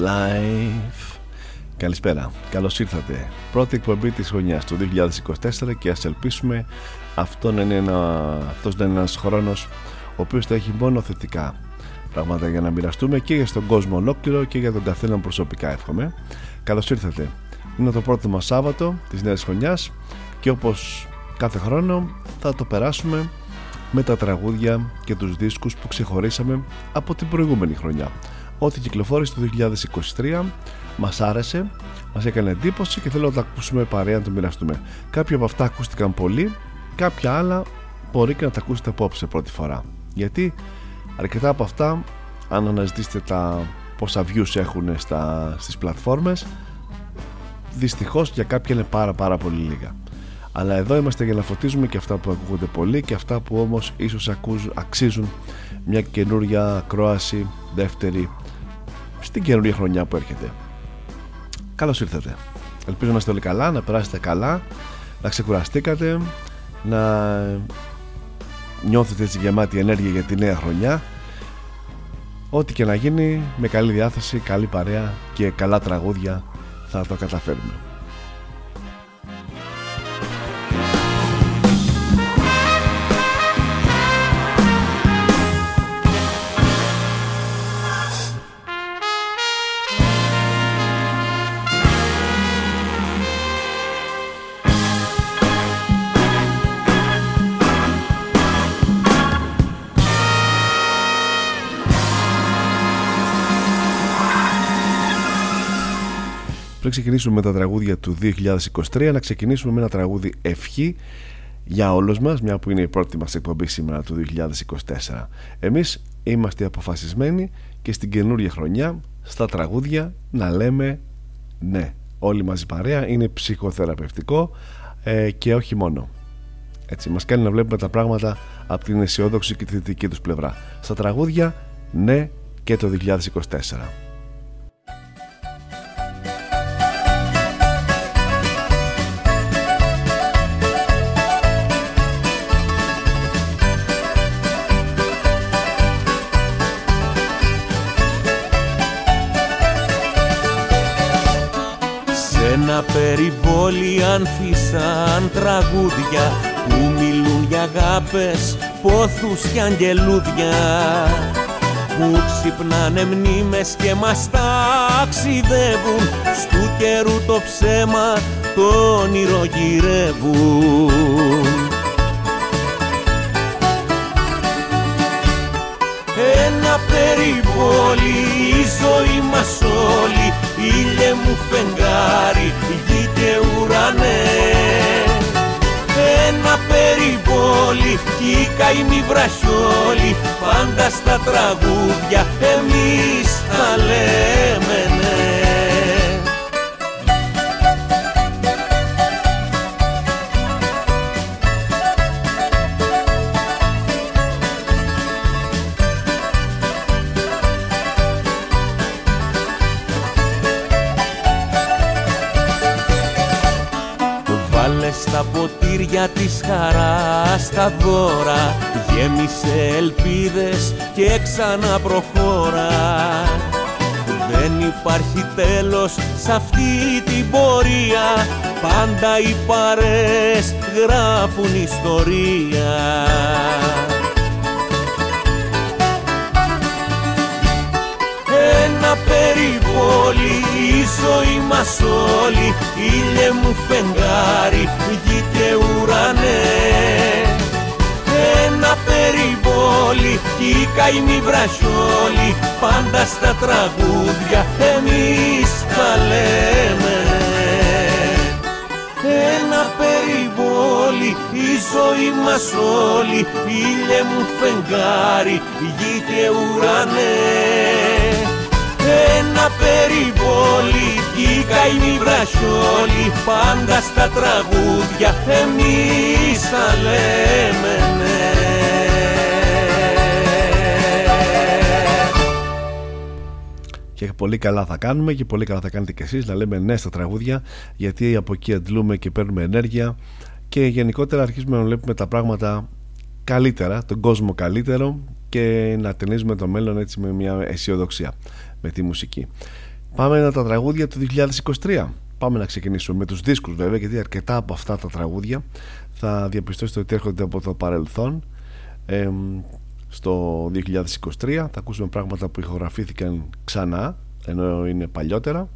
Life. Καλησπέρα. Καλώς ήρθατε. Πρώτη εκπομπή της χρονιάς του 2024 και ας ελπίσουμε αυτό να είναι ένα, αυτός να είναι ένας χρόνος ο οποίος θα έχει μόνο θετικά πράγματα για να μοιραστούμε και για τον κόσμο ολόκληρο και για τον καθένα προσωπικά εύχομαι. Καλώς ήρθατε. Είναι το πρώτο μας Σάββατο της νέας χρονιάς και όπως κάθε χρόνο θα το περάσουμε με τα τραγούδια και τους δίσκους που ξεχωρίσαμε από την προηγούμενη χρονιά ό,τι κυκλοφόρησε το 2023 μας άρεσε, μας έκανε εντύπωση και θέλω να τα ακούσουμε παρέα να το μοιραστούμε. Κάποια από αυτά ακούστηκαν πολύ, κάποια άλλα μπορεί και να τα ακούσετε απόψε πρώτη φορά. Γιατί αρκετά από αυτά, αν αναζητήσετε τα πόσα views έχουν στα, στις πλατφόρμες, δυστυχώς για κάποια είναι πάρα πάρα πολύ λίγα. Αλλά εδώ είμαστε για να φωτίζουμε και αυτά που ακούγονται πολύ και αυτά που όμως ίσως αξίζουν μια καινούρια ακρόαση δεύτερη στην καινούργια χρονιά που έρχεται. Καλώς ήρθατε. Ελπίζω να είστε όλοι καλά, να περάσετε καλά, να ξεκουραστήκατε, να νιώθετε έτσι γεμάτη ενέργεια για τη νέα χρονιά. Ό,τι και να γίνει, με καλή διάθεση, καλή παρέα και καλά τραγούδια θα το καταφέρουμε. Πριν ξεκινήσουμε με τα τραγούδια του 2023, να ξεκινήσουμε με ένα τραγούδι ευχή για όλους μας, μια που είναι η πρώτη μας εκπομπή σήμερα του 2024. Εμείς είμαστε αποφασισμένοι και στην καινούργια χρονιά, στα τραγούδια, να λέμε ναι. Όλοι μαζί παρέα, είναι ψυχοθεραπευτικό ε, και όχι μόνο. Έτσι, μας κάνει να βλέπουμε τα πράγματα από την αισιόδοξη και τη θετική τους πλευρά. Στα τραγούδια, ναι και το 2024. Περιβόλι ανθίσαν τραγούδια που μιλούν για αγάπες, πόθους και αγγελούδια. Που ξυπνάνε μνήμες και μας ταξιδεύουν. Στου καιρού το ψέμα το όνειρο γυρεύουν Ένα περιβόλι η ζωή μας όλη ήλιε μου φεγγάρι, γη και ουρανέ. Ένα περιβόλι κι οι καημοί βραχιόλοι πάντα στα τραγούδια εμείς θα λέμε ναι ποτήρια της χαράς τα δώρα. Γέμισε ελπίδες και ξανά προχώρα δεν υπάρχει τέλος σ' αυτή την πορεία. Πάντα οι παρές γράφουν ιστορία περιβόλη η ζωή μας όλη ήλιε μου φεγγάρι γη και ουρανέ. Ένα περιβόλι κι οι καημοί βραχιόλοι πάντα στα τραγούδια εμείς τα λέμε. Ένα περιβόλι η ζωή μας όλη ήλιε μου φεγγάρι γη και ουρανέ ένα περιβόλι κι οι καημοί βραχιόλοι πάντα στα τραγούδια εμείς τα λέμε ναι. Και πολύ καλά θα κάνουμε και πολύ καλά θα κάνετε κι εσείς να λέμε ναι στα τραγούδια γιατί από εκεί αντλούμε και παίρνουμε ενέργεια και γενικότερα αρχίζουμε να βλέπουμε τα πράγματα καλύτερα, τον κόσμο καλύτερο και να ταινίζουμε το μέλλον έτσι με μια αισιοδοξία με τη μουσική. Πάμε να τα τραγούδια του 2023. Πάμε να ξεκινήσουμε με τους δίσκους βέβαια γιατί αρκετά από αυτά τα τραγούδια θα διαπιστώσετε ότι έρχονται από το παρελθόν ε, στο 2023 θα ακούσουμε πράγματα που ηχογραφήθηκαν ξανά ενώ είναι παλιότερα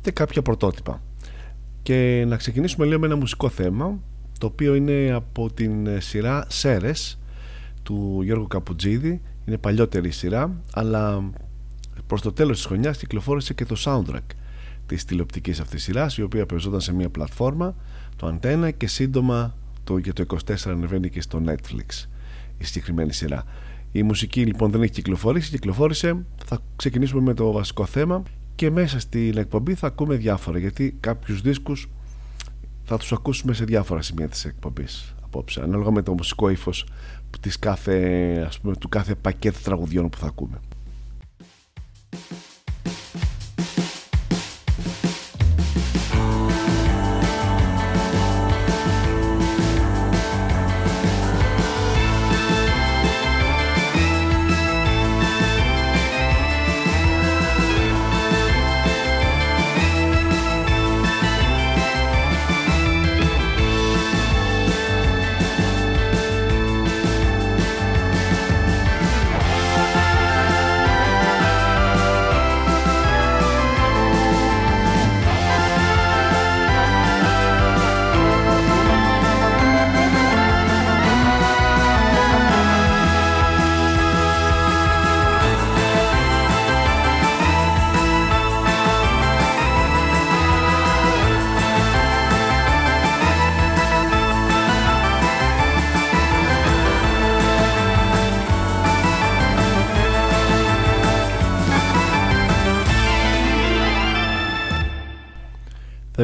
και κάποια πρωτότυπα και να ξεκινήσουμε λίγο με ένα μουσικό θέμα το οποίο είναι από την σειρά Σέρες του Γιώργου Καπουτζίδη είναι παλιότερη σειρά αλλά προς το τέλος της χρονιάς κυκλοφόρησε και το soundtrack της τηλεοπτικής αυτής σειράς η οποία παίζονταν σε μια πλατφόρμα το Antenna και σύντομα το, για το 24 ανεβαίνει και στο Netflix η συγκεκριμένη σειρά. Η μουσική λοιπόν δεν έχει κυκλοφορήσει κυκλοφόρησε. Θα ξεκινήσουμε με το βασικό θέμα και μέσα στην εκπομπή θα ακούμε διάφορα γιατί κάποιους δίσκους θα τους ακούσουμε σε διάφορα σημεία της εκπομπής απόψε ανάλογα με το μουσικό ύφος της κάθε, ας πούμε, του κάθε πακέτου τραγουδιών που θα ακούμε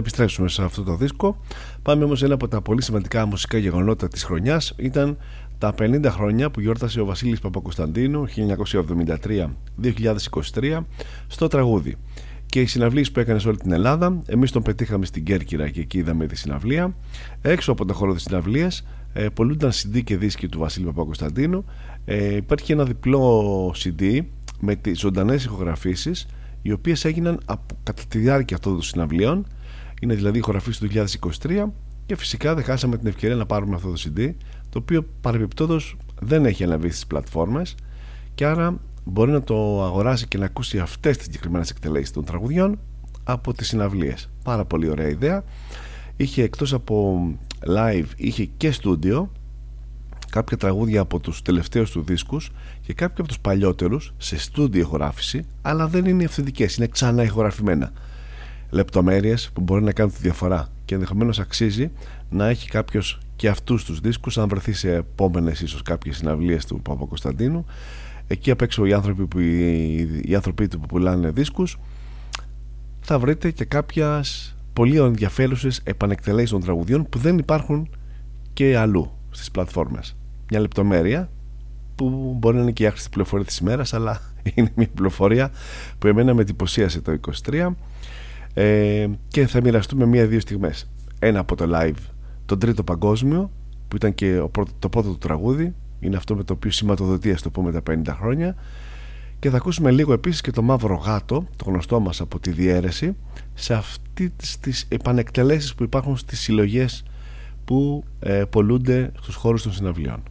επιστρέψουμε σε αυτό το δίσκο. Πάμε όμως ένα από τα πολύ σημαντικά μουσικά γεγονότα της χρονιάς ήταν τα 50 χρόνια που γιόρτασε ο Βασίλης Παπακοσταντίνου 1973-2023 στο τραγούδι. Και οι συναυλίες που έκανε σε όλη την Ελλάδα, εμείς τον πετύχαμε στην Κέρκυρα και εκεί είδαμε τη συναυλία. Έξω από το χώρο της συναυλίας ε, πολλούνταν CD και δίσκοι του Βασίλη Παπακοσταντίνου. Ε, υπάρχει ένα διπλό CD με τις ζωντανές ηχογραφήσεις, οι οποίες έγιναν από, κατά τη διάρκεια αυτών των συναυλίων είναι δηλαδή η χωραφή του 2023 και φυσικά δεν χάσαμε την ευκαιρία να πάρουμε αυτό το CD το οποίο παρεμπιπτόντως δεν έχει αναβεί στις πλατφόρμες και άρα μπορεί να το αγοράσει και να ακούσει αυτές τις συγκεκριμένες εκτελέσεις των τραγουδιών από τις συναυλίες. Πάρα πολύ ωραία ιδέα. Είχε εκτός από live, είχε και studio κάποια τραγούδια από τους τελευταίους του δίσκους και κάποια από τους παλιότερους σε studio ηχογράφηση αλλά δεν είναι αυθεντικές, είναι ξανά ηχογραφημένα λεπτομέρειες που μπορεί να κάνουν τη διαφορά και ενδεχομένως αξίζει να έχει κάποιος και αυτούς τους δίσκους αν βρεθεί σε επόμενες ίσως κάποιες συναυλίες του Παπα-Κωνσταντίνου εκεί απ' έξω οι άνθρωποι, που, οι, άνθρωποι του που πουλάνε δίσκους θα βρείτε και κάποιες πολύ ενδιαφέρουσες επανεκτελέσεις των τραγουδιών που δεν υπάρχουν και αλλού στις πλατφόρμες. Μια λεπτομέρεια που μπορεί να είναι και η άχρηστη πληροφορία της ημέρας αλλά είναι μια πληροφορία που εμένα με εντυπωσίασε το 23 ε, και θα μοιραστούμε μία-δύο στιγμές. Ένα από το live τον τρίτο παγκόσμιο που ήταν και το πρώτο του τραγούδι. Είναι αυτό με το οποίο σηματοδοτεί ας το πούμε τα 50 χρόνια. Και θα ακούσουμε λίγο επίσης και το Μαύρο Γάτο το γνωστό μας από τη διαίρεση σε αυτή τις επανεκτελέσεις που υπάρχουν στις συλλογές που ε, πολλούνται στους χώρους των συναυλιών.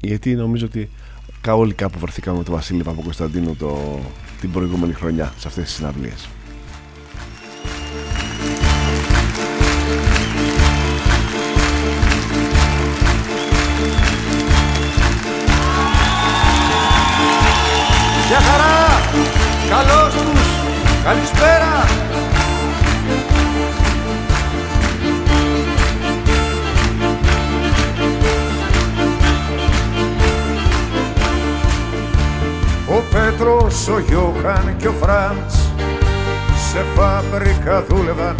Γιατί νομίζω ότι όλοι κάπου βρεθήκαμε με τον Βασίλη Παπα-Κωνσταντίνου το, την προηγούμενη χρονιά σε αυτές τις συναυλίες Μια χαρά! Καλώς τους! Καλησπέρα! Ο Πέτρος, ο Γιώχαν και ο Φραντς σε φάμπρικα δούλευαν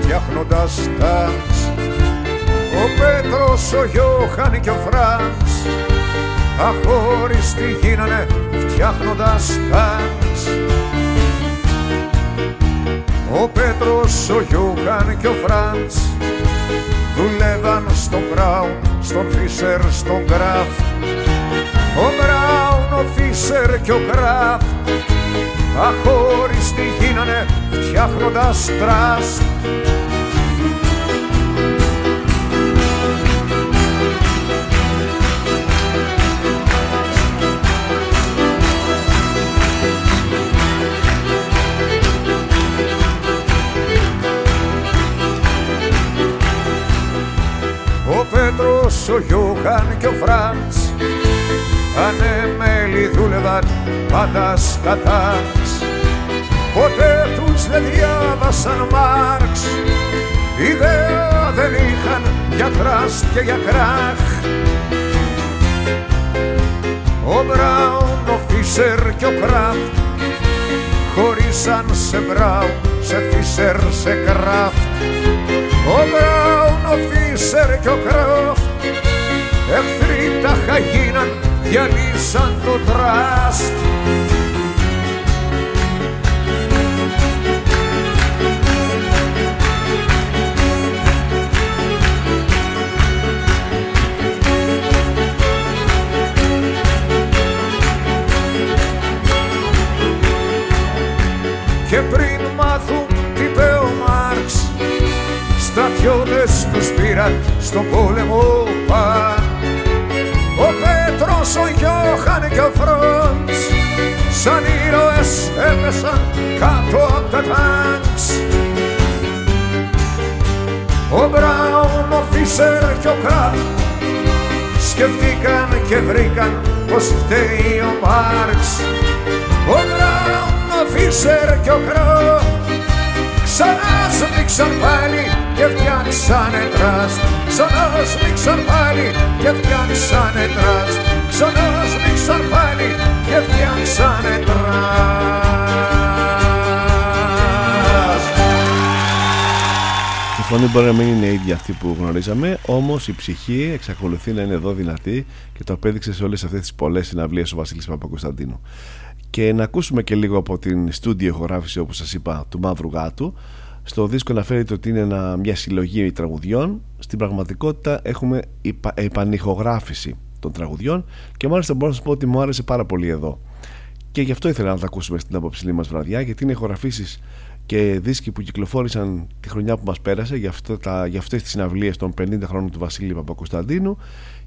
φτιάχνοντας τάγκς Ο Πέτρος, ο Γιώχαν και ο Φραντς αχώριστοι γίνανε φτιάχνοντας τάγκς Ο Πέτρος, ο Γιώχαν και ο Φραντς δουλεύαν στον Μπράουν, στον Φίσερ, στον Γκράφ Ο Μπράουν, ο Φίσερ και ο Γκράφ αχώριστοι γίνανε φτιάχνοντας τραστ ο Γιώχαν και ο Φραντς ανέμελοι δούλευαν πάντα στα τάξ Ποτέ τους δεν διάβασαν Μάρξ Ιδέα δεν είχαν για τραστ και για κράχ. Ο Μπράουν, ο Φίσερ και ο Κράφτ χωρίσαν σε Μπράουν, σε Φίσερ, σε Κράφτ Ο Μπράουν, ο Φίσερ και ο Κράφτ εχθροί τα γίναν, διαλύσαν το τραστ. Και πριν μάθουν τι είπε ο Μάρξ στρατιώτες τους πήραν στον πόλεμο παν ο Πέτρος, ο Γιώχαν και ο Φρόντς. Σαν ήρωες έπεσαν κάτω από τα τάγκς ο Μπράουν, ο Φίσερ και ο Κράφ σκεφτήκαν και βρήκαν πως φταίει ο Μάρξ. Ο Μπράουν, ο Φίσερ και ο Κρό ξανά σμίξαν πάλι και φτιάξανε τραστ ξανά σμίξαν πάλι και φτιάξανε τραστ ξανά σμίξαν πάλι και φτιάξανε τραστ Η φωνή μπορεί να μην είναι η ίδια αυτή που γνωρίζαμε, όμως η ψυχή εξακολουθεί να είναι εδώ δυνατή και το απέδειξε σε όλες αυτές τις πολλές συναυλίες ο Βασίλης Παπακοσταντίνου. Και να ακούσουμε και λίγο από την στούντιο ηχογράφηση, όπως σας είπα, του Μαύρου Γάτου. Στο δίσκο αναφέρεται ότι είναι ένα, μια συλλογή τραγουδιών. Στην πραγματικότητα έχουμε επανηχογράφηση των τραγουδιών και μάλιστα μπορώ να σας πω ότι μου άρεσε πάρα πολύ εδώ. Και γι' αυτό ήθελα να τα ακούσουμε στην απόψηλή μας βραδιά, γιατί είναι ηχογραφήσεις και δίσκοι που κυκλοφόρησαν τη χρονιά που μας πέρασε για, αυτό, τα, για αυτές τις συναυλίες των 50 χρόνων του Βασίλη Παπακοσταντίνου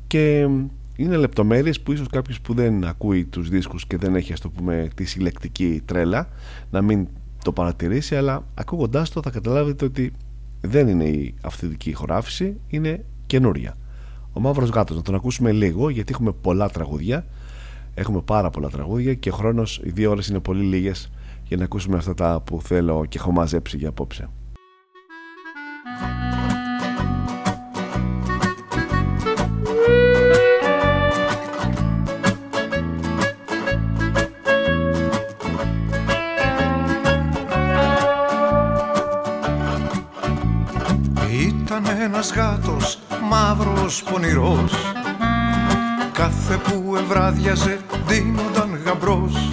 και είναι λεπτομέρειες που ίσως κάποιος που δεν ακούει τους δίσκους και δεν έχει ας το πούμε τη συλλεκτική τρέλα να μην το παρατηρήσει αλλά ακούγοντάς το θα καταλάβετε ότι δεν είναι η αυθεντική χωράφηση είναι καινούρια ο Μαύρος Γάτος να τον ακούσουμε λίγο γιατί έχουμε πολλά τραγούδια έχουμε πάρα πολλά τραγούδια και ο χρόνος οι δύο ώρες είναι πολύ λίγες για να ακούσουμε αυτά τα που θέλω και έχω μαζέψει για απόψε. Ήταν ένας γάτος μαύρος πονηρός. Κάθε που ευράδιαζε δίνονταν γαμπρός.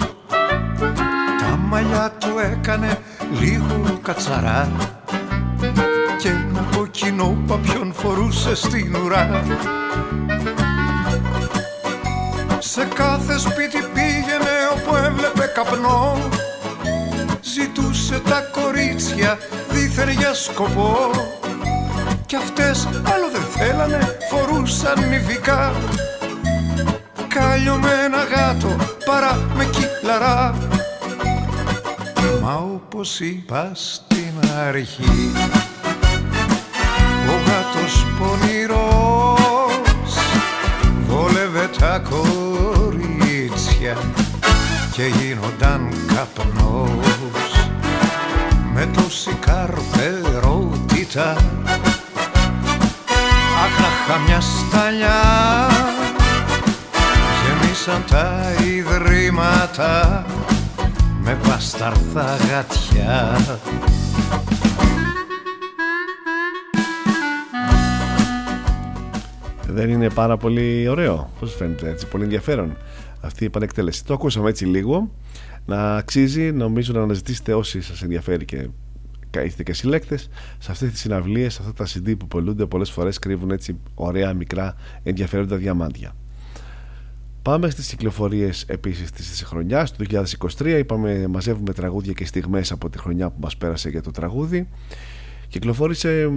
Μαλλιά του έκανε λίγο κατσαρά. Και ένα κοκκινό παπιόν φορούσε στην ουρά. Σε κάθε σπίτι πήγαινε όπου έβλεπε καπνό. Ζητούσε τα κορίτσια δίθεν για σκοπό Κι αυτές άλλο δεν θέλανε, φορούσαν νηφικά Κάλιο με ένα γάτο παρά με κύλαρα. Μα όπως είπα στην αρχή Ο γάτος πονηρός Βόλευε τα κορίτσια και γίνονταν καπνός. Με τόση καρπερότητα άχαχα μια σταλιά. Γεμίσαν τα ιδρύματα με πασταρθά γατιά. Δεν είναι πάρα πολύ ωραίο, πώς φαίνεται έτσι, πολύ ενδιαφέρον αυτή η επανεκτέλεση. Το ακούσαμε έτσι λίγο, να αξίζει νομίζω να αναζητήσετε όσοι σας ενδιαφέρει και είστε και συλλέκτες σε αυτές τις συναυλίες, σε αυτά τα CD που πολλούνται πολλές φορές κρύβουν έτσι ωραία μικρά ενδιαφέροντα διαμάντια. Πάμε στις κυκλοφορίες επίσης της χρονιάς του 2023 είπαμε μαζεύουμε τραγούδια και στιγμές από τη χρονιά που μας πέρασε για το τραγούδι. Κυκλοφόρησε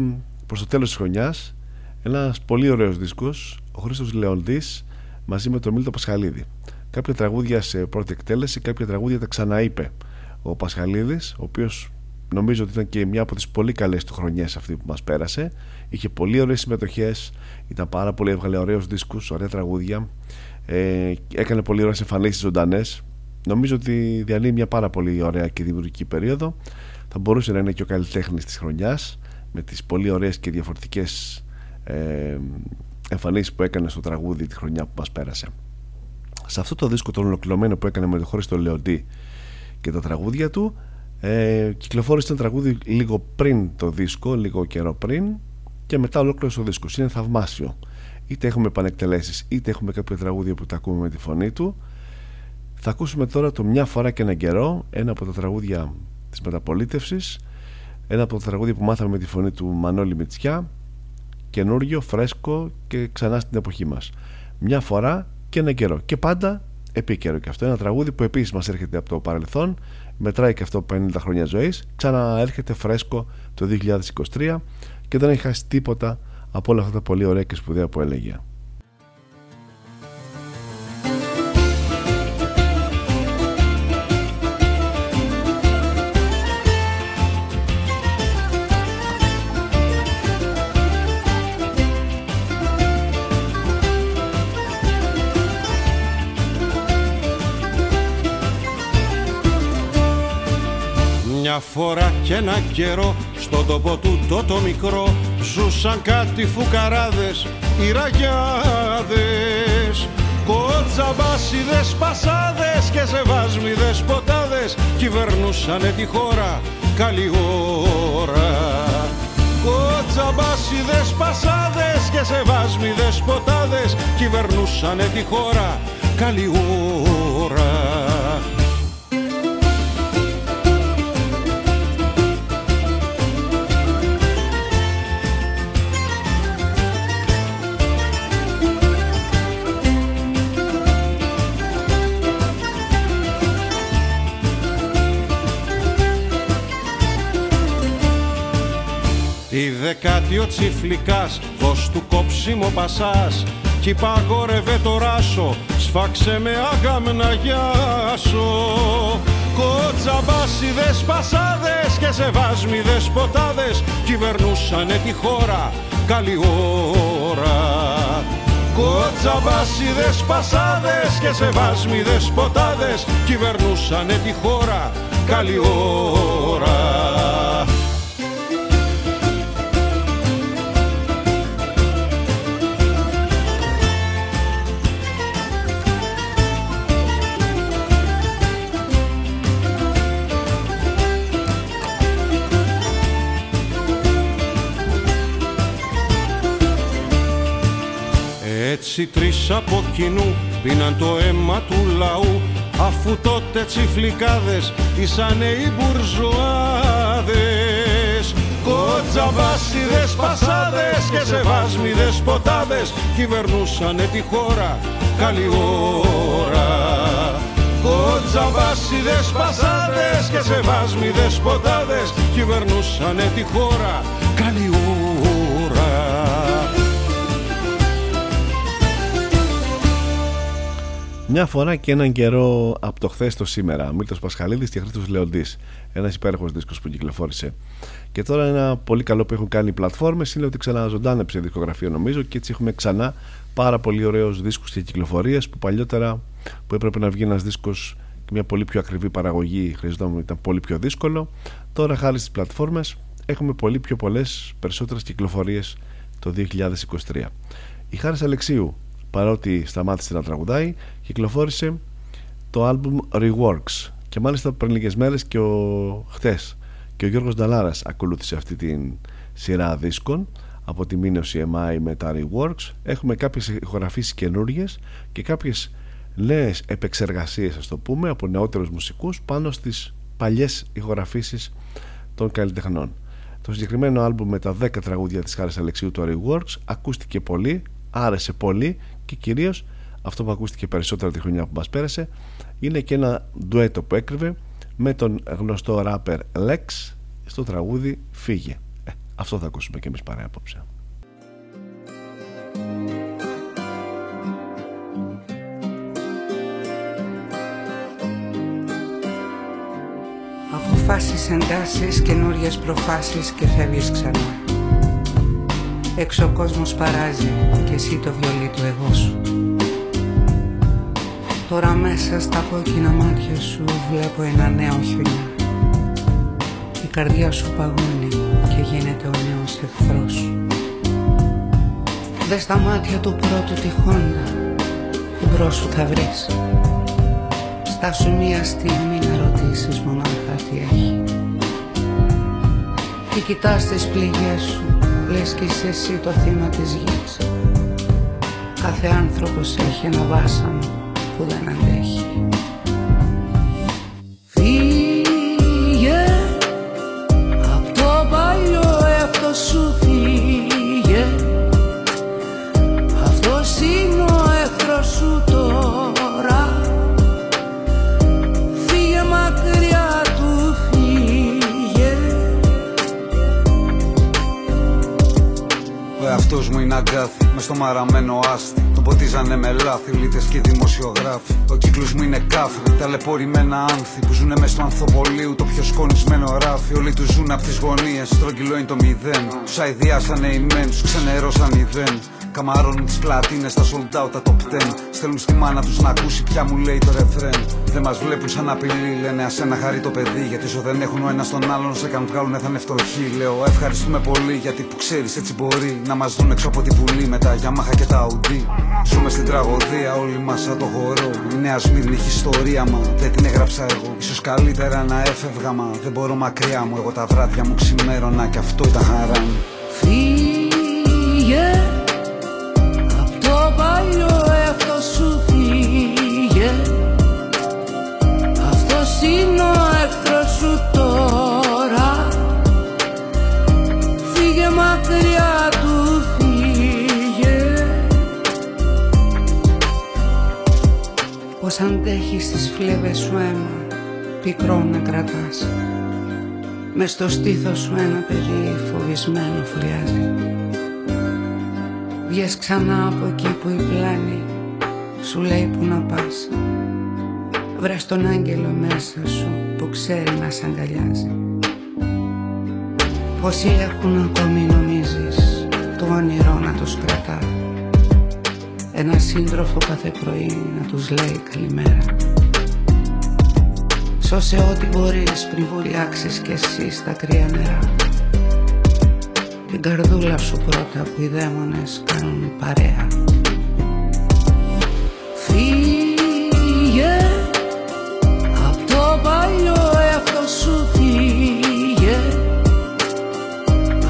προς το τέλος της χρονιάς ένας πολύ ωραίος δίσκος ο Χρήστος Λεοντής μαζί με τον Μίλτο Πασχαλίδη. Κάποια τραγούδια σε πρώτη εκτέλεση κάποια τραγούδια τα ξαναείπε ο Πασχαλίδης ο οποίος νομίζω ότι ήταν και μια από τις πολύ καλές του χρονιές αυτή που μας πέρασε. Είχε πολύ ωραίες συμμετοχές ήταν πάρα πολύ έβγαλε ωραίους δίσκους, ωραία τραγούδια. Ε, έκανε πολύ ωραίες εμφανίσεις ζωντανές. νομίζω ότι διανύει μια πάρα πολύ ωραία και δημιουργική περίοδο. Θα μπορούσε να είναι και ο καλλιτέχνης της χρονιάς με τις πολύ ωραίες και διαφορετικές ε, εμφανίσεις που έκανε στο τραγούδι τη χρονιά που μας πέρασε. Σε αυτό το δίσκο τον ολοκληρωμένο που έκανε με τον Χώριστο Λεοντή και τα τραγούδια του ε, κυκλοφόρησε ένα τραγούδι λίγο πριν το δίσκο λίγο καιρό πριν και μετά ολόκληρος ο δίσκος. είναι θαυμάσιο. Είτε έχουμε επανεκτελέσεις, είτε έχουμε κάποια τραγούδια που τα ακούμε με τη φωνή του. Θα ακούσουμε τώρα το «Μια φορά και έναν καιρό» ένα από τα τραγούδια της μεταπολίτευσης ένα από τα τραγούδια που μάθαμε με τη φωνή του Μανώλη Μητσιά. Καινούριο, φρέσκο και ξανά στην εποχή μας. Μια φορά και ένα καιρό και πάντα επίκαιρο και αυτό. Ένα τραγούδι που επίσης μας έρχεται από το παρελθόν μετράει και αυτό 50 χρόνια ζωής ξαναέρχεται φρέσκο το 2023 και δεν έχει χάσει τίποτα από όλα αυτά τα πολύ ωραία και σπουδαία που έλεγε Μια φορά και ένα καιρό στον τόπο του το το μικρό Ζούσαν κάτι φουκαράδες, οι ραγιάδες. Κοτσαμπάσιδες, πασάδες και σεβάσμιδες ποτάδες Κυβερνούσανε τη χώρα καλή ώρα. Κοτσαμπάσιδες, πασάδες και σεβάσμιδες ποτάδες Κυβερνούσανε τη χώρα καλή ώρα Είδε κάτι ο τσιφλικάς, πως του κόψιμο πασάς Κι παγόρευε το ράσο, σφάξε με άγαμνα γιάσο Κοτσαμπάσιδες, πασάδες και σεβάσμιδες ποτάδες Κυβερνούσανε τη χώρα, καλή ώρα. Κοτσαμπάσιδες, πασάδες και σεβάσμιδες ποτάδες Κυβερνούσανε τη χώρα, καλή ώρα Έτσι τρεις από κοινού πίναν το αίμα του λαού αφού τότε τσιφλικάδες ήσανε οι μπουρζουάδες. Κοτζαβάσιδες, πασάδες και σεβάσμιδες ποτάδες κυβερνούσανε τη χώρα καλή ώρα. Κοτζαβάσιδες, πασάδες και σεβάσμιδες ποτάδες κυβερνούσανε τη χώρα καλή ώρα Μια φορά και έναν καιρό από το χθες το σήμερα. Μίλτος Πασχαλίδης και Χρήστος Λεοντής. Ένας υπέροχος δίσκος που κυκλοφόρησε. Και τώρα ένα πολύ καλό που έχουν κάνει οι πλατφόρμες είναι ότι ξαναζωντάνεψε η δισκογραφία νομίζω και έτσι έχουμε ξανά πάρα πολύ ωραίους δίσκους και κυκλοφορίες που παλιότερα που έπρεπε να βγει ένας δίσκος και μια πολύ πιο ακριβή παραγωγή χρειαζόταν, ήταν πολύ πιο δύσκολο. Τώρα, χάρη στις πλατφόρμες έχουμε πολύ πιο πολλές, περισσότερες κυκλοφορίες το 2023. Η Χάρης Αλεξίου, παρότι σταμάτησε να τραγουδάει, κυκλοφόρησε το άλμπουμ Reworks. Και μάλιστα πριν λίγες μέρες και ο χτες και ο Γιώργος Νταλάρας ακολούθησε αυτή την σειρά δίσκων από τη μήνωση EMI με τα Reworks. Έχουμε κάποιες ηχογραφήσεις καινούριες και κάποιες νέες επεξεργασίες ας το πούμε από νεότερους μουσικούς πάνω στις παλιές ηχογραφήσεις των καλλιτεχνών. Το συγκεκριμένο άλμπουμ με τα 10 τραγούδια της Χάρης Αλεξίου του Reworks ακούστηκε πολύ, άρεσε πολύ και κυρίως αυτό που ακούστηκε περισσότερο τη χρονιά που μας πέρασε είναι και ένα ντουέτο που έκρυβε με τον γνωστό ράπερ Lex στο τραγούδι «Φύγε». Ε, αυτό θα ακούσουμε και εμείς παρέα απόψε. Αποφάσεις, εντάσεις, καινούριες προφάσεις και φεύγεις ξανά Έξω ο κόσμος παράζει και εσύ το βιολί του εγώ σου. Τώρα μέσα στα κόκκινα μάτια σου βλέπω ένα νέο χιονιά Η καρδιά σου παγώνει και γίνεται ο νέος εχθρός. Σου Δες τα μάτια του πρώτου τυχόντα Μπρος σου θα βρεις. Στάσου μία στιγμή να ρωτήσεις μονάχα τι έχει. Και κοιτάς τις πληγές σου Λες κι είσαι εσύ το θύμα της γης. Κάθε άνθρωπος έχει ένα βάσανο που δεν αντέχει αγκάθι μες στο μαραμένο άστι τον ποτίζανε με λάθη, λίτες και δημοσιογράφοι. Ο κύκλος μου είναι κάφρι, ταλαιπωρημένα άνθη που ζουνε μέσα στο ανθοπολίου. Το πιο σκονισμένο ράφι. Όλοι τους ζουν από τις γωνίες, στρογγυλό είναι το μηδέν. Τους αειδιάσανε οι μεν, τους ξενερώσαν οι δεν. Καμαρώνουν τις πλατίνες, τα sold out, τα top 10. Στέλνουν στη μάνα τους να ακούσει πια μου λέει το ρεφρέν. Δεν μας βλέπουν σαν απειλή, λένε ένα χαρί το παιδί. Γιατί όσο δεν έχουν ο ένας τον άλλον, σε καν βγάλουν θα είναι φτωχοί. Λέω ευχαριστούμε πολύ γιατί που ξέρεις έτσι μπορεί να μας δουν έξω από τη βουλή με τα Yamaha και τα Audi. Ζούμε στην τραγωδία όλοι μας σαν το χορό. Η νέα Σμύρνη έχει ιστορία μα δεν την έγραψα εγώ. σω καλύτερα να έφευγα μα δεν μπορώ μακριά μου. Εγώ τα βράδια μου ξημέρωνα και αυτό ήταν χαρά μου. Φύγε από το παλιό εαυτό σου φύγε. Αυτός είναι ο εχθρός σου τώρα. Φύγε μακριά του Πως αντέχεις τις φλέβες σου αίμα Πικρό να κρατάς; Μες στο στήθος σου ένα παιδί φοβισμένο φωλιάζει Βγες ξανά από εκεί που η πλάνη Σου λέει που να πας. Βρες τον άγγελο μέσα σου που ξέρει να σ' αγκαλιάζει. Πόσοι έχουν ακόμη νομίζεις Το όνειρο να τους κρατά. Ένα σύντροφο κάθε πρωί να τους λέει καλημέρα. Σώσε ό,τι μπορείς πριν βουλιάξεις κι εσύ στα κρύα νερά Την καρδούλα σου πρώτα που οι δαίμονες κάνουν παρέα. Φύγε από το παλιό εαυτό σου φύγε.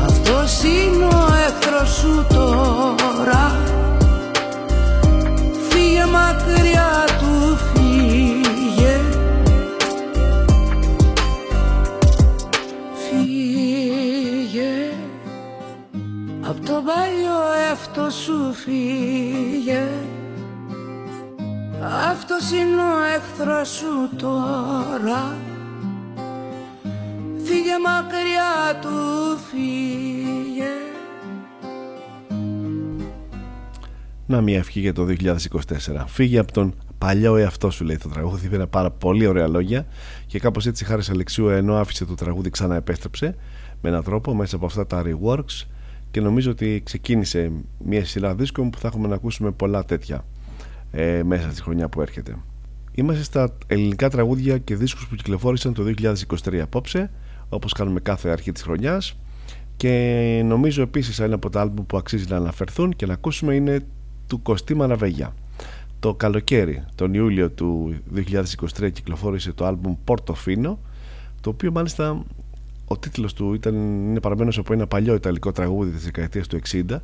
Αυτός είναι ο εχθρός σου τώρα παλιό εαυτό σου φύγε. Αυτός είναι ο εχθρός σου τώρα. Φύγε μακριά του φύγε. Να μια ευχή για το 2024. Φύγε από τον παλιό εαυτό σου, λέει το τραγούδι. Είναι πάρα πολύ ωραία λόγια. Και κάπως έτσι χάρη Αλεξίου, ενώ άφησε το τραγούδι, ξανά επέστρεψε με έναν τρόπο μέσα από αυτά τα reworks και νομίζω ότι ξεκίνησε μια σειρά δίσκων που θα έχουμε να ακούσουμε πολλά τέτοια ε, μέσα στη χρονιά που έρχεται. Είμαστε στα ελληνικά τραγούδια και δίσκους που κυκλοφόρησαν το 2023 απόψε, όπως κάνουμε κάθε αρχή της χρονιάς και νομίζω επίσης ένα από τα άλμπουμ που αξίζει να αναφερθούν και να ακούσουμε είναι του Κωστή Μαναβέγια. Το καλοκαίρι, τον Ιούλιο του 2023 κυκλοφόρησε το άλμπουμ Portofino το οποίο μάλιστα ο τίτλος του ήταν, είναι παραμένος από ένα παλιό ιταλικό τραγούδι της δεκαετίας του 60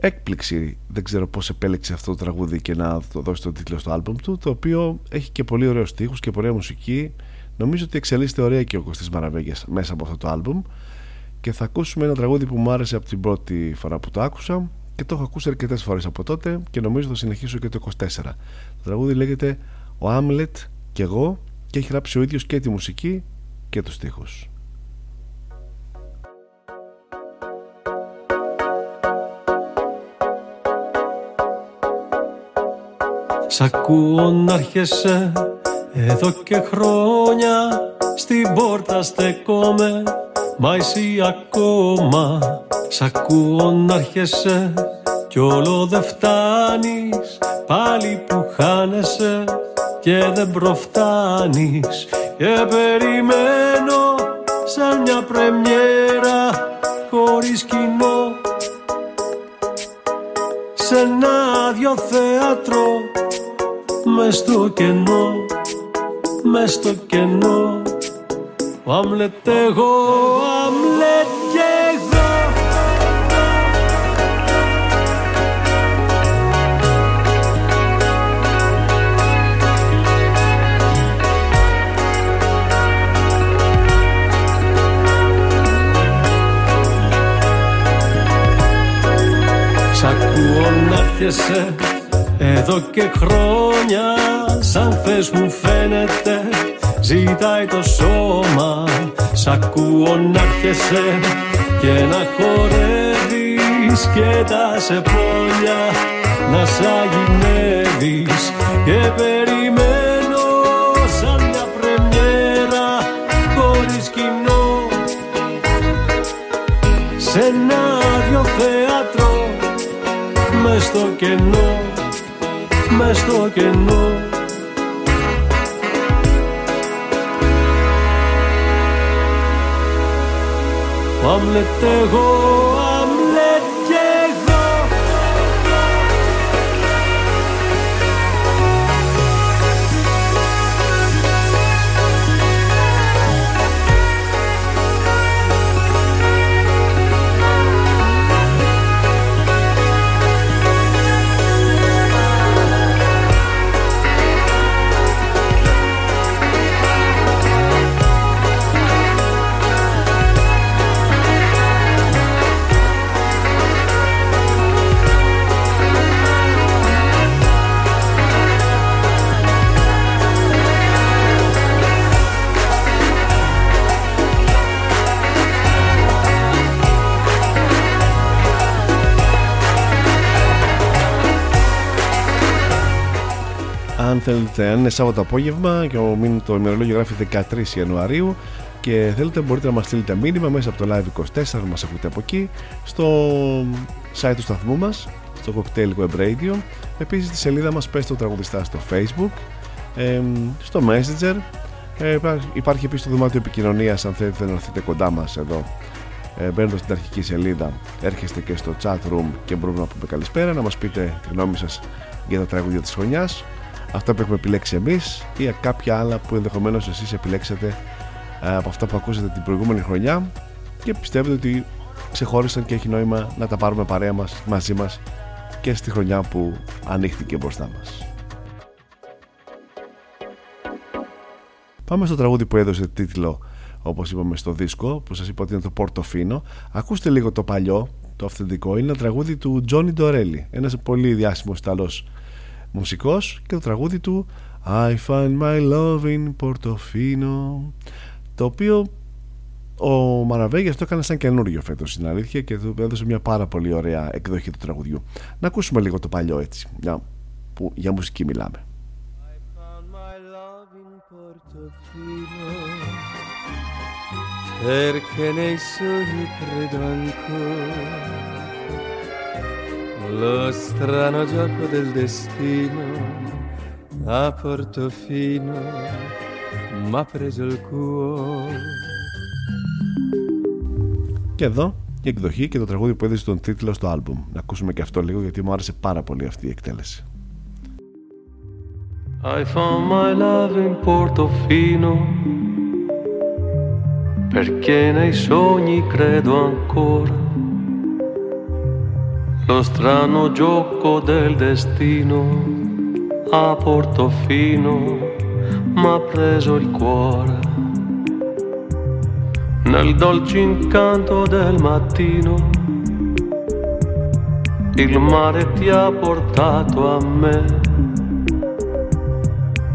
έκπληξη δεν ξέρω πως επέλεξε αυτό το τραγούδι και να το δώσει τον τίτλο στο άλμπουμ του το οποίο έχει και πολύ ωραίους στίχους και πολύ μουσική νομίζω ότι εξελίσσεται ωραία και ο Κωστής Μαραβέγιας μέσα από αυτό το άλμπουμ και θα ακούσουμε ένα τραγούδι που μου άρεσε από την πρώτη φορά που το άκουσα και το έχω ακούσει αρκετές φορές από τότε και νομίζω θα συνεχίσω και το 24. Το τραγούδι λέγεται Ο Άμλετ και εγώ και έχει γράψει ο ίδιος και τη μουσική και τους στίχους. Σ' ακούω να έρχεσαι. Εδώ και χρόνια Στην πόρτα στεκόμαι Μα εσύ ακόμα Σ' ακούω να έρχεσαι. Κι όλο δεν φτάνεις Πάλι που χάνεσαι. Και δεν προφτάνεις. Και περιμένω Σαν μια πρεμιέρα Χωρίς κοινό. Σε ένα άδειο θέατρο με στο κενό, μες στο κενό. Άμλετ εγώ, Άμλετ και εγώ. Σ' ακούω να έρχεσαι εδώ και χρόνια σαν θες μου φαίνεται Ζητάει το σώμα Σ' ακούω να έρχεσαι Και να χορεύεις Και τα σε πόλια Να σ' αγινεύεις Και περιμένω Σαν μια πρεμιέρα Χωρίς κοινό. Σε ένα άδειο θέατρο Μες στο κενό Μες στο κενό. Hamlet εγώ θέλετε, αν είναι Σάββατο απόγευμα και το ημερολόγιο γράφει 13 Ιανουαρίου και θέλετε μπορείτε να μας στείλετε μήνυμα μέσα από το Live 24 μας ακούτε από εκεί στο site του σταθμού μας στο Cocktail Web Radio. Επίσης στη σελίδα μας πέστε το τραγουδιστά στο Facebook στο Messenger. Ε, υπάρχει επίσης το δωμάτιο επικοινωνίας αν θέλετε να έρθετε κοντά μας εδώ. Ε, μπαίνοντας στην αρχική σελίδα έρχεστε και στο chat room και μπορούμε να πούμε καλησπέρα να μας πείτε τη γνώμη σας για τα τραγούδια της χρονιάς αυτά που έχουμε επιλέξει εμείς ή κάποια άλλα που ενδεχομένως εσείς επιλέξετε ε, από αυτά που ακούσατε την προηγούμενη χρονιά και πιστεύετε ότι ξεχώρισαν και έχει νόημα να τα πάρουμε παρέα μας μαζί μας και στη χρονιά που ανοίχθηκε μπροστά μας. Πάμε στο τραγούδι που έδωσε τίτλο όπως είπαμε στο δίσκο που σας είπα ότι είναι το Πορτοφίνο ακούστε λίγο το παλιό το αυθεντικό είναι ένα τραγούδι του Τζόνι Ντορέλη ένας πολύ διάσημος Ιταλός μουσικός και το τραγούδι του I find my love in Portofino το οποίο ο Μαραβέγιας το έκανε σαν καινούριο φέτος στην αλήθεια και του έδωσε μια πάρα πολύ ωραία εκδοχή του τραγουδιού. Να ακούσουμε λίγο το παλιό έτσι για, που, για μουσική μιλάμε. I found my love in Portofino. Perché nei sogni credo ancora lo strano gioco del destino a Portofino m'ha preso il cuore Και εδώ η εκδοχή και το τραγούδι που έδωσε τον τίτλο στο άλμπουμ. Να ακούσουμε και αυτό λίγο γιατί μου άρεσε πάρα πολύ αυτή η εκτέλεση. I found my love in Portofino perché nei sogni credo ancora lo strano gioco del destino a Portofino m'ha preso il cuore nel dolce incanto del mattino. Il mare ti ha portato a me.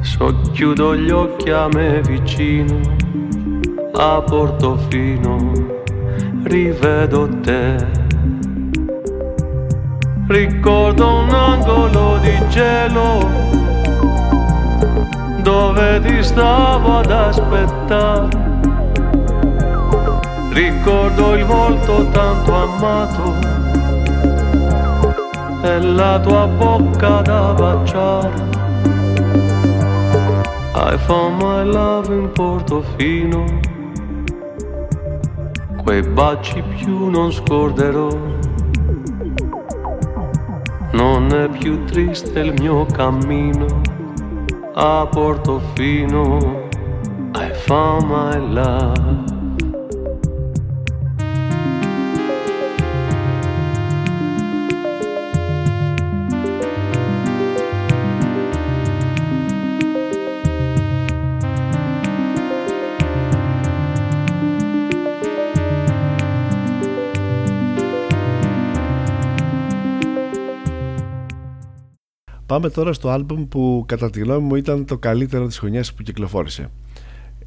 Socchiudo gli occhi a me vicino, a Portofino rivedo te. Ricordo un angolo di cielo dove ti stavo ad aspettare Ricordo il volto tanto amato e la tua bocca da baciare. I found my love in Portofino, quei baci più non scorderò. Non è più triste il mio cammino a Portofino. I found my love. Πάμε τώρα στο άλμπουμ που κατά τη γνώμη μου ήταν το καλύτερο της χρονιάς που κυκλοφόρησε.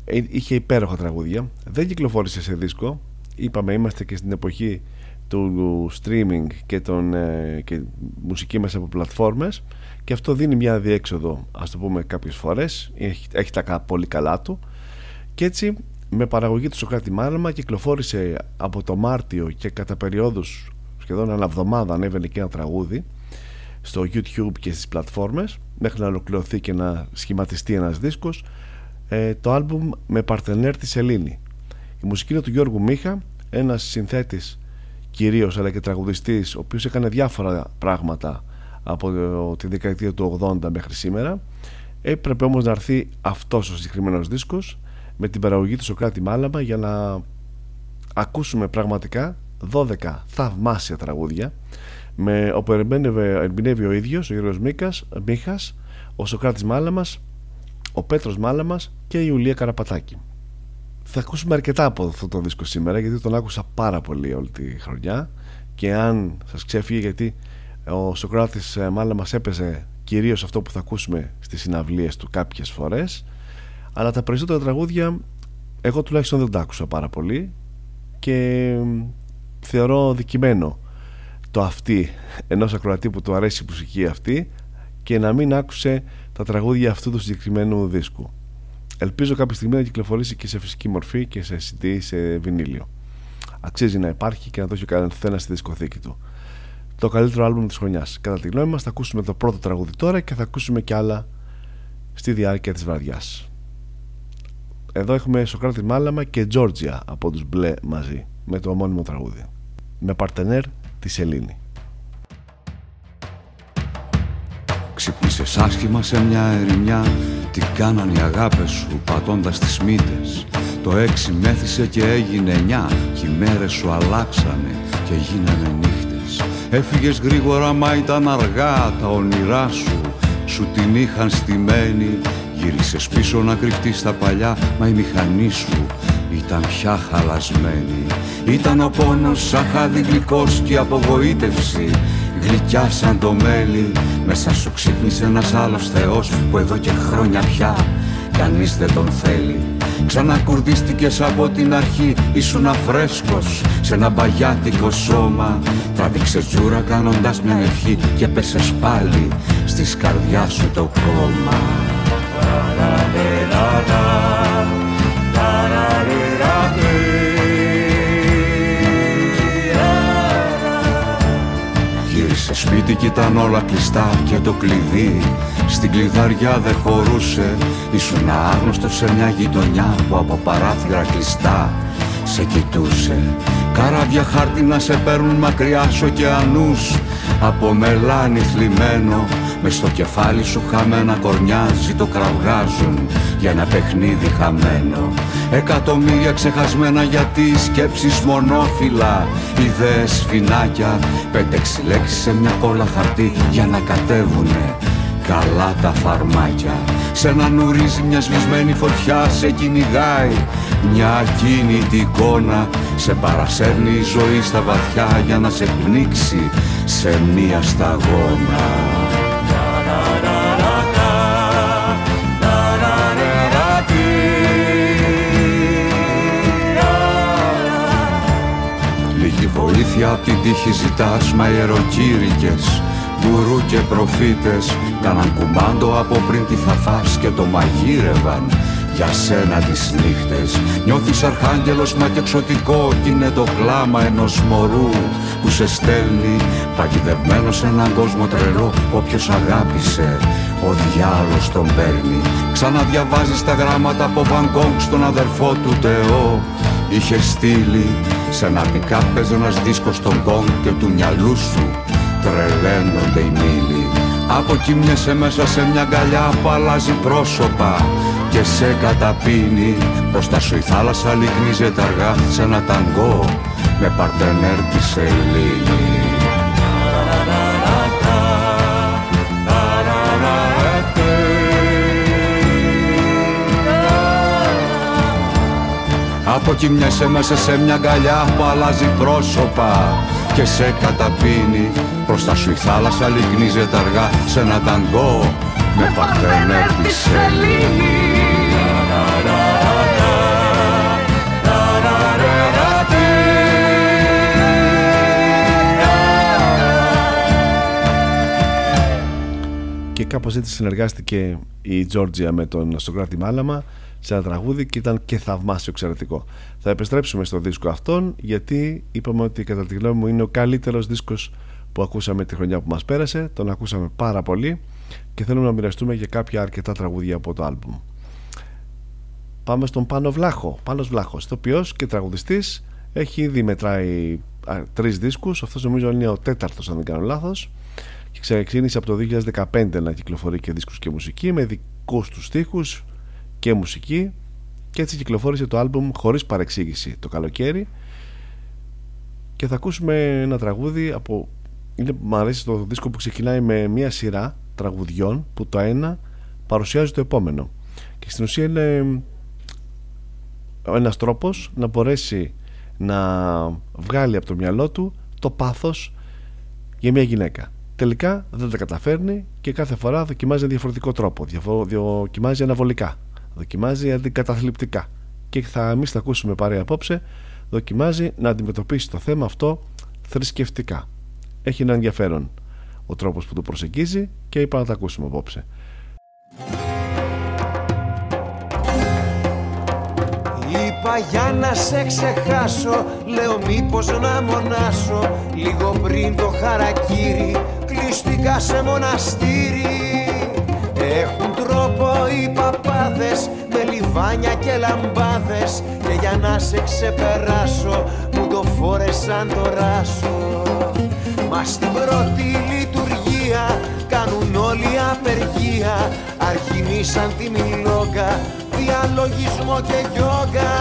Ε, είχε υπέροχα τραγούδια. Δεν κυκλοφόρησε σε δίσκο. Είπαμε είμαστε και στην εποχή του streaming και, τον, ε, και μουσική μέσα από πλατφόρμες και αυτό δίνει μια διέξοδο ας το πούμε κάποιες φορές έχει, έχει τα πολύ καλά του και έτσι με παραγωγή του Σοκράτη Μάλαμα κυκλοφόρησε από το Μάρτιο και κατά περιόδους σχεδόν ένα εβδομάδα ανέβαινε και ένα τραγούδι στο YouTube και στις πλατφόρμες μέχρι να ολοκληρωθεί και να σχηματιστεί ένας δίσκος ε, το άλμπουμ με παρτενέρ της Σελήνη. Η μουσική είναι του Γιώργου Μίχα ένας συνθέτης κυρίως αλλά και τραγουδιστής ο οποίος έκανε διάφορα πράγματα από τη δεκαετία του 80 μέχρι σήμερα. Έπρεπε όμως να έρθει αυτός ο συγκεκριμένος δίσκος με την παραγωγή του Σοκράτη Μάλαμα για να ακούσουμε πραγματικά 12 θαυμάσια τραγούδια με, όπου ερμηνεύει ο ίδιος ο Γιώργος Μίκας, Μίχας ο Σοκράτης Μάλαμας ο Πέτρος Μάλαμας και η Ιουλία Καραπατάκη. Θα ακούσουμε αρκετά από αυτό το δίσκο σήμερα γιατί τον άκουσα πάρα πολύ όλη τη χρονιά. Και αν σας ξέφυγε γιατί ο Σοκράτης ε, Μάλαμας έπαιζε κυρίως αυτό που θα ακούσουμε στις συναυλίες του κάποιες φορές. Αλλά τα περισσότερα τραγούδια εγώ τουλάχιστον δεν τα άκουσα πάρα πολύ. Και θεωρώ δικημένο το αυτή ενός ακροατή που του αρέσει η μουσική αυτή και να μην άκουσε τα τραγούδια αυτού του συγκεκριμένου δίσκου. Ελπίζω κάποια στιγμή να κυκλοφορήσει και σε φυσική μορφή και σε CD σε βινίλιο. Αξίζει να υπάρχει και να το έχει καθένας στη δισκοθήκη του. Το καλύτερο άλμπουμ της χρονιάς. Κατά τη γνώμη μας θα ακούσουμε το πρώτο τραγούδι τώρα και θα ακούσουμε και άλλα στη διάρκεια της βραδιάς. Εδώ έχουμε Σοκράτη Μάλαμα και Τζόρτζια από τους Μπλε μαζί με το ομώνυμο τραγούδι. Με παρτενέρ τη Σελήνη. Ξυπνήσες άσχημα σε μια ερημιά Τι κάναν οι αγάπες σου πατώντας τις μύτες. Το έξι μέθησε και έγινε εννιά Κι οι μέρες σου αλλάξανε και γίνανε νύχτες. Έφυγες γρήγορα μα ήταν αργά Τα όνειρά σου. Σου την είχαν στημένη Γύρισες πίσω να κρυφτείς στα παλιά Μα η μηχανή σου ήταν πια χαλασμένη. Ήταν ο πόνος σαν χάδι γλυκός και η απογοήτευση. Γλυκιά σαν το μέλι. Μέσα σου ξύπνησε ένας άλλος θεός Που εδώ και χρόνια πια κανείς δεν τον θέλει. Ξανακουρδίστηκες από την αρχή. Ήσουν αφρέσκος σε ένα μπαγιάτικο σώμα. Τράβηξες τζούρα κάνοντας μια ευχή Και πέσες πάλι στη καρδιά σου το κόμμα Σε σπίτι κι ήταν όλα κλειστά και το κλειδί. Στην κλειδαριά δεν χωρούσε. Ήσουν άγνωστος σε μια γειτονιά που από παράθυρα κλειστά σε κοιτούσε. Καράβια χάρτινα σε παίρνουν μακριά σου ωκεανούς Από μελάνι θλιμμένο μες στο κεφάλι σου χαμένα κορνιάζει το κραυγάζουν για ένα παιχνίδι χαμένο. Εκατομμύρια ξεχασμένα γιατί οι σκέψεις μονόφυλλα Ιδέες φινάκια Πέντε-έξι λέξεις σε μια κόλλα χαρτί για να κατέβουνε καλά τα φαρμάκια. Σ' ένα νουρίζει μιας σβησμένη φωτιάς σε κυνηγάει Μια ακίνητη εικόνα Σε παρασέρνει η ζωή στα βαθιά Για να σε πνίξει σε μια σταγόνα. Λίγη βοήθεια απ' την τύχη ζητάς μα ιεροκήρυκες γκουρού και προφήτες Κάναν κουμάντο από πριν τι θα φας και το μαγείρευαν για σένα τις νύχτες Νιώθεις αρχάγγελος μα και εξωτικό Κι είναι το κλάμα ενός μωρού που σε στέλνει Παγιδευμένο σε έναν κόσμο τρελό Όποιος αγάπησε ο διάλος τον παίρνει. Ξαναδιαβάζεις τα γράμματα από Βαγκόγκ στον αδερφό του Τεό. Είχες στείλει σε ένα πικάπ ένας δίσκος στον κόγκ και του μυαλού σου τρελαίνονται οι μήλοι Αποκοιμιέσαι μέσα σε μια αγκαλιά που αλλάζει πρόσωπα και σε καταπίνει. Μπροστά σου η θάλασσα λυκνίζεται αργά σε ένα ταγκό. Με παρτενέρ τη σελήνη. Αποκοιμιέσαι μέσα σε μια αγκαλιά που αλλάζει πρόσωπα και σε καταπίνει. Μπροστά σου η θάλασσα λυκνίζεται αργά σε ένα ταγκό με παρτενέρ της σελήνης. Και κάπως έτσι συνεργάστηκε η Τζόρτζια με τον Σοκράτη Μάλαμα σε ένα τραγούδι και ήταν και θαυμάσιο εξαιρετικό. Θα επιστρέψουμε στο δίσκο αυτόν γιατί είπαμε ότι κατά τη γνώμη μου είναι ο καλύτερος δίσκος που ακούσαμε τη χρονιά που μας πέρασε. Τον ακούσαμε πάρα πολύ και θέλουμε να μοιραστούμε για κάποια αρκετά τραγούδια από το άλμπουμ. Πάμε στον Πάνο Βλάχο. Πάνος Βλάχος, ηθοποιός και τραγουδιστής. Έχει ήδη μετράει τρεις δίσκους. Αυτός νομίζω είναι ο τέταρτος αν δεν κάνω λάθος. Και ξεκίνησε από το 2015 να κυκλοφορεί και δίσκους και μουσική με δικούς του στίχους και μουσική και έτσι κυκλοφόρησε το άλμπουμ χωρίς παρεξήγηση το καλοκαίρι. Και θα ακούσουμε ένα τραγούδι από είναι, μου αρέσει το δίσκο που ξεκινάει με μια σειρά τραγουδιών που το ένα παρουσιάζει το επόμενο. Και στην ουσία είναι ένας τρόπος να μπορέσει να βγάλει από το μυαλό του το πάθος για μια γυναίκα. Τελικά δεν τα καταφέρνει και κάθε φορά δοκιμάζει διαφορετικό τρόπο δοκιμάζει αναβολικά δοκιμάζει αντικαταθλιπτικά. Και θα εμείς θα ακούσουμε παρέα απόψε δοκιμάζει να αντιμετωπίσει το θέμα αυτό θρησκευτικά. Έχει ένα ενδιαφέρον ο τρόπος που το προσεγγίζει και είπα να τα ακούσουμε απόψε. Είπα για να σε ξεχάσω Λέω μήπως να μονάσω Λίγο πριν το χαρακύρι Κλειστικά σε μοναστήρι. Έχουν τρόπο οι παπάδες με λιβάνια και λαμπάδες Και για να σε ξεπεράσω μου το φόρεσαν το ράσο. Μα στην πρώτη λειτουργία κάνουν όλοι απεργία Αρχινήσαν τη μιλόγκα, διαλογισμό και γιόγκα.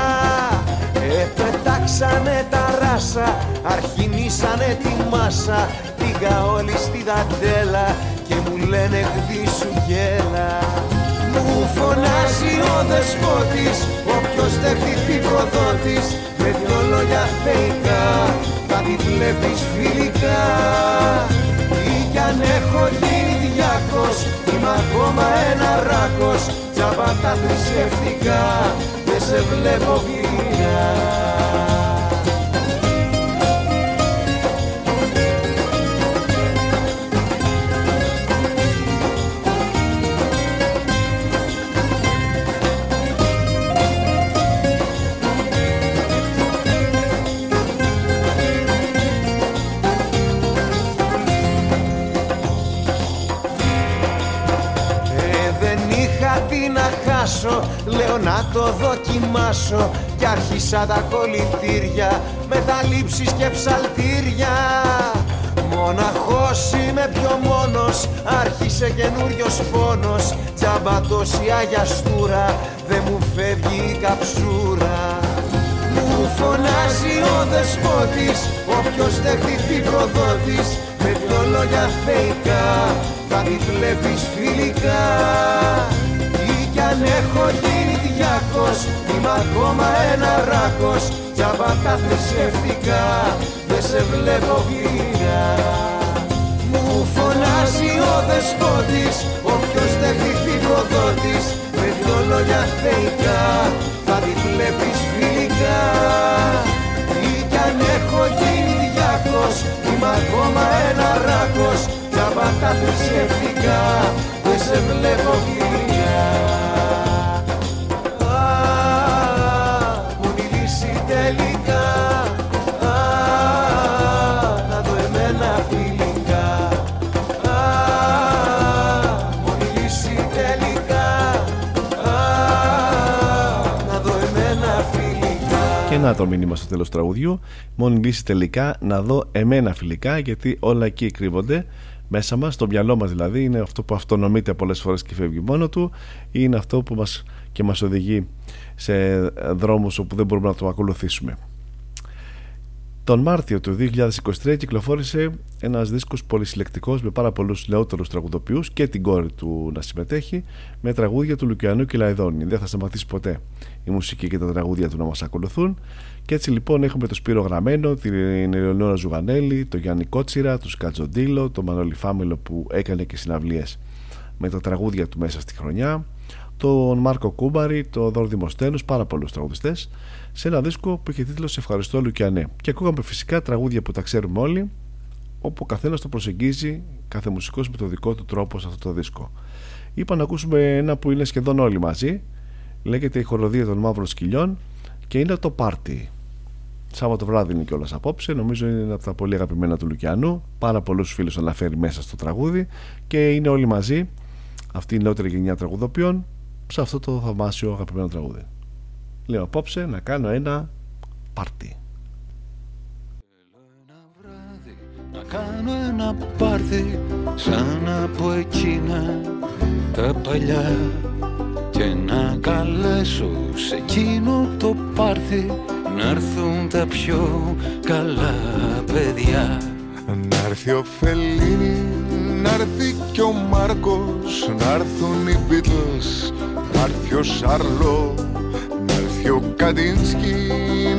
Επετάξανε τα ράσα, αρχινήσανε τη μάσα Πήγα όλοι στη δαντέλα και μου λένε σου γέλα Μου φωνάζει ο δεσπότης όποιος δεν χτυπεί προδότης με δυο λόγια θεϊκά θα τη βλέπεις φιλικά. Ή κι αν έχω γίνει διάκος είμαι ακόμα ένα ράκος τζάμπα τα θρησκευτικά δεν σε βλέπω φιλικά κάτι να χάσω Λέω να το δοκιμάσω. Κι άρχισα τα κολλητήρια Με τα λήψεις και ψαλτήρια. Μοναχός είμαι πιο μόνος Άρχισε καινούριος πόνος. Τζάμπα τόση αγιαστούρα Δεν μου φεύγει η καψούρα. Μου φωνάζει ο δεσπότης Όποιος δεν χτυπεί προδότης. Με δυο λόγια θεϊκά Θα τη βλέπεις φιλικά. Ή κι αν έχω γίνει διάκος Είμαι ακόμα ένα ράκος. Τζάμπα τα θρησκευτικά Δεν σε βλέπω φιλικά Μου φωνάζει ο δεσπότης Όποιος δεν χτυπεί προδότης Με δυο λόγια θεϊκά Θα τη βλέπεις φιλικά. Ή κι αν έχω γίνει διάκος Είμαι ακόμα ένα ράκος. Τζάμπα τα θρησκευτικά Δεν σε βλέπω φιλικά φιλικά Και να το μήνυμα στο τέλος του τραγουδιού. Μόνη λύση τελικά να δω εμένα φιλικά Γιατί όλα εκεί κρύβονται. Μέσα μας, το μυαλό μας δηλαδή είναι αυτό που αυτονομείται πολλές φορές και φεύγει μόνο του. Ή είναι αυτό που μας και μας οδηγεί σε δρόμους όπου δεν μπορούμε να το ακολουθήσουμε τον Μάρτιο του 2023 κυκλοφόρησε ένας δίσκος πολυσυλλεκτικός με πάρα πολλούς νεότερους τραγουδοποιούς και την κόρη του να συμμετέχει με τραγούδια του Λουκιανού και Λαϊδόνη. Δεν θα σταματήσει ποτέ η μουσική και τα τραγούδια του να μας ακολουθούν και έτσι λοιπόν έχουμε το Σπύρο Γραμμένο, την Ελεονόρα Ζουγανέλη, τον Γιάννη Κότσιρα, τον Σκατζοντήλο, τον Μανώλη Φάμιλο που έκανε και συναυλίες με τα τραγούδια του μέσα στη χρονιά, τον Μάρκο Κούμπαρη, τον Δόρ Δημοστένους, πάρα πολλούς τραγουδιστές σε ένα δίσκο που είχε τίτλο Σε ευχαριστώ Λουκιανέ. Και ακούγαμε φυσικά τραγούδια που τα ξέρουμε όλοι, όπου ο καθένας το προσεγγίζει κάθε μουσικός με το δικό του τρόπο σε αυτό το δίσκο. Είπα να ακούσουμε ένα που είναι σχεδόν όλοι μαζί, λέγεται Η χοροδία των μαύρων σκυλιών και είναι το πάρτι. Σάββατο βράδυ είναι κιόλας απόψε. Νομίζω είναι από τα πολύ αγαπημένα του Λουκιανού. Πάρα πολλούς φίλους αναφέρει μέσα στο τραγούδι και είναι όλοι μαζί. Αυτή η νεότερη γενιά τραγουδοποιών σε αυτό το θαυμάσιο αγαπημένο τραγούδι. Λέω απόψε να κάνω ένα πάρτι. Να κάνω ένα πάρτι σαν από εκείνα τα παλιά. Και να καλέσω σε εκείνο το πάρτι να έρθουν τα πιο καλά παιδιά. Να έρθει ο Φελίνη, να έρθει και ο Μάρκος Να έρθουν οι Beatles, να έρθει ο Σάρλο Να έρθει ο Καντίνσκι,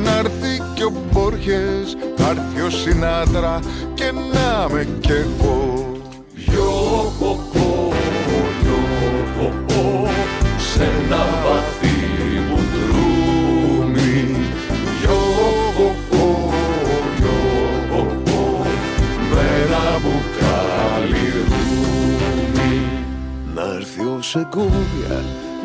να έρθει και ο Μπόρχες Να έρθει ο Σινάτρα και να με κι εγώ Γιοχοχο, γιοχοχο, σε ένα βαθύ μπουντρούμι. Γιοχοχο, γιοχοχο, με ένα μπουκάλι ρούμι. Να έρθει ο Σεγκόβια,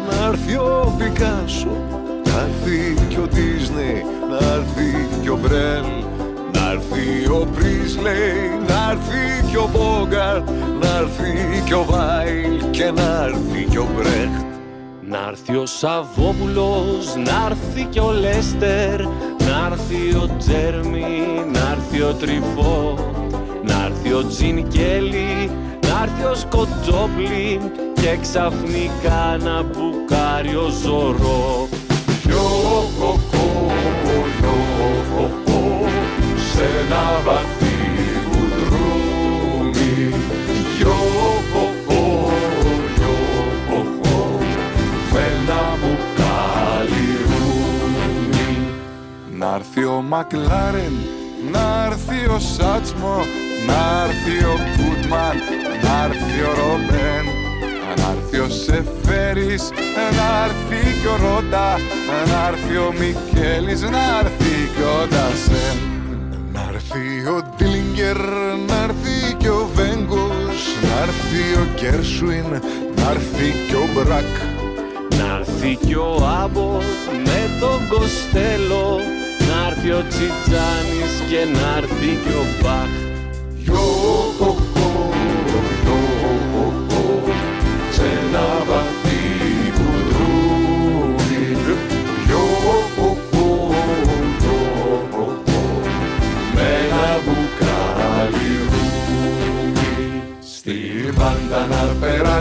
να έρθει ο Πικάσο Να έρθει και ο Ντίσνεϊ, να έρθει και ο Μπρέλ Να έρθει ο Πρίσλεϊ, να έρθει και ο Μπόγκαρτ Να έρθει και ο Βάιλ και να έρθει και ο Μπρέχτ Να έρθει ο Σαββόπουλος, να έρθει και ο Λέστερ Να έρθει ο Τζέρμι, να έρθει ο Τριφό Να έρθει ο Τζιν Κέλλη, να έρθει ο Σκοτζόπλιν Και ξαφνικά να μπουκάρει ο Ζωρό Γιοχοχο, γιοχοχο, σε ένα βαθύ μπουντρούμι. Γιοχοχο, γιοχοχο, με ένα μπουκάλι ρούμι. Να έρθει ο Μακλάρεν, να έρθει ο Σάτσμο, να έρθει ο Κούτμαν, να έρθει ο Ρομπέν, να έρθει ο Σεφέρης, να έρθει και ο Ρότα, να έρθει ο Μικέλης, να έρθει και ο Ντασέν. Να έρθει ο Ντίλιγκερ, να έρθει και ο Βέγκος, να έρθει ο Κέρσουιν, να έρθει και ο Μπρακ. Να έρθει κι ο Άμποτ με τον Κοστέλο Να έρθει ο Τσιτζάνης και να έρθει κι ο Μπαχ Γιοχοχο, γιοχοχο,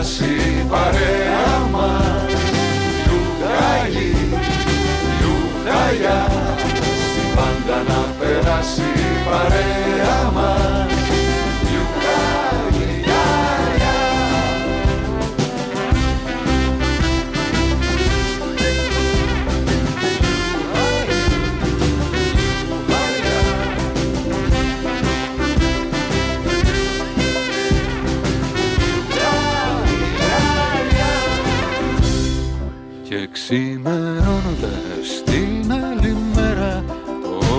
περάσει η παρέα μας. Λουγάλι, λουγαλιά Στην πάντα να περάσει η παρέα μας ξημερώνοντας την άλλη μέρα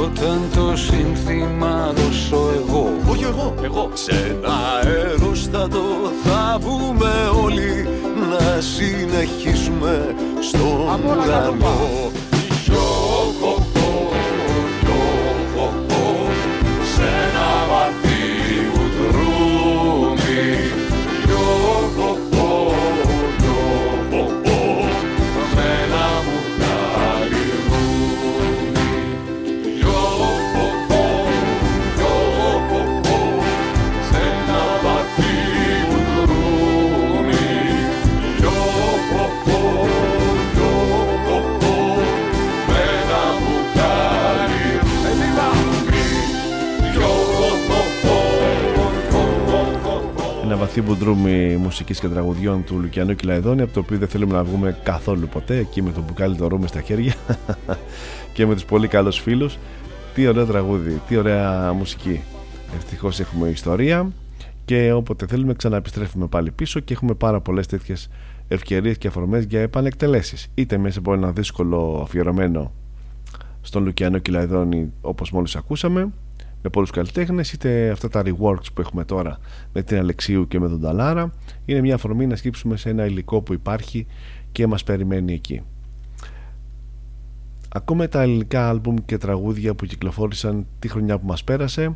Όταν το σύνθημα δώσω εγώ. Όχι εγώ, εγώ. Σε ένα αερόστατο θα μπούμε όλοι Να συνεχίσουμε στον ουρανό Ένα βαθύ μπουντρούμι μουσικής και τραγουδιών του Λουκιανού Κυλαϊδόνη από το οποίο δεν θέλουμε να βγούμε καθόλου ποτέ εκεί με το μπουκάλι το ρούμι στα χέρια και με τους πολύ καλούς φίλους. Τι ωραίο τραγούδι, τι ωραία μουσική. Ευτυχώς έχουμε ιστορία και όποτε θέλουμε ξαναεπιστρέφουμε πάλι πίσω και έχουμε πάρα πολλές τέτοιες ευκαιρίες και αφορμές για επανεκτελέσεις είτε μέσα από ένα δύσκολο αφιερωμένο στον Λουκιανό Κυλαϊδόνη όπως μόλις ακούσαμε με πολλούς καλλιτέχνες είτε αυτά τα reworks που έχουμε τώρα με την Αλεξίου και με τον Ταλάρα είναι μια αφορμή να σκύψουμε σε ένα υλικό που υπάρχει και μας περιμένει εκεί Ακόμα τα ελληνικά άλμπουμ και τραγούδια που κυκλοφόρησαν τη χρονιά που μας πέρασε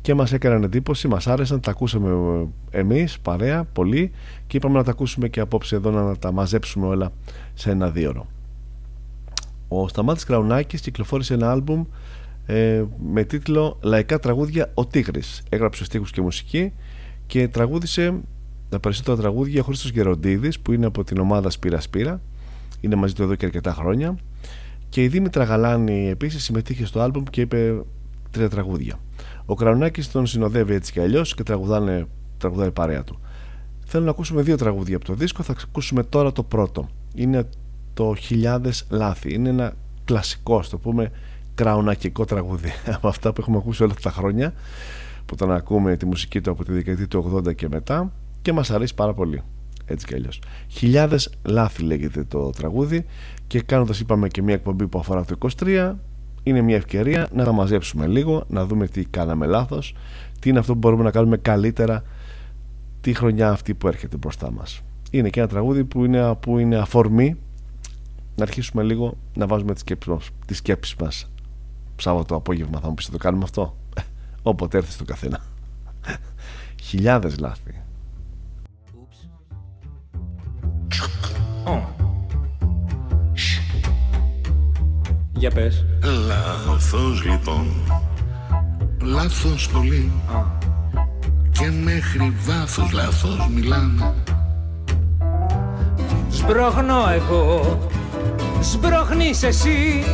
και μας έκαναν εντύπωση, μας άρεσαν, τα ακούσαμε εμείς παρέα πολύ και είπαμε να τα ακούσουμε και απόψε εδώ να τα μαζέψουμε όλα σε ένα δίωρο. Ο Σταμάτης Κραουνάκης κυκλοφόρησε ένα άλμπουμ ε, με τίτλο «Λαϊκά τραγούδια Ο Τίγρης». Έγραψε στίχους και μουσική και τραγούδισε τα περισσότερα τραγούδια ο Χρήστος Γεροντίδης που είναι από την ομάδα Σπύρα Σπύρα είναι μαζί του εδώ και αρκετά χρόνια και η Δήμητρα Γαλάνη επίσης συμμετείχε στο άλμπουμ και είπε τρία τραγούδια. Ο Κραουνάκης τον συνοδεύει έτσι κι αλλιώς και τραγουδάνε, τραγουδάει παρέα του. Θέλω να ακούσουμε δύο τραγούδια από το δίσκο, θα ακούσουμε τώρα το πρώτο. Είναι το «Χιλιάδες λάθη». Είναι ένα κλασικό, στο πούμε, κραουνακικό τραγούδι. Από αυτά που έχουμε ακούσει όλα αυτά τα χρόνια που τον ακούμε τη μουσική του από τη δεκαετία του 80 και μετά και μας αρέσει πάρα πολύ. Έτσι κι αλλιώς. Χιλιάδες λάθη λέγεται το τραγούδι και κάνοντας είπαμε και μια εκπομπή που αφορά το 23 είναι μια ευκαιρία να τα μαζέψουμε λίγο να δούμε τι κάναμε λάθος τι είναι αυτό που μπορούμε να κάνουμε καλύτερα τη χρονιά αυτή που έρχεται μπροστά μας. Είναι και ένα τραγούδι που είναι, που είναι αφορμή. Να αρχίσουμε λίγο να βάζουμε τις σκέψεις μας, τις σκέψεις μας Σάββατο απόγευμα θα μου πεις θα το κάνουμε αυτό; Όποτε έρθεις στο καθένα. Χιλιάδες λάθη. Για πες. Λάθος λοιπόν. Λάθος πολύ. Και μέχρι βάθος λάθος μιλάμε. Σμπροχνώ εγώ, σμπροχνείς εσύ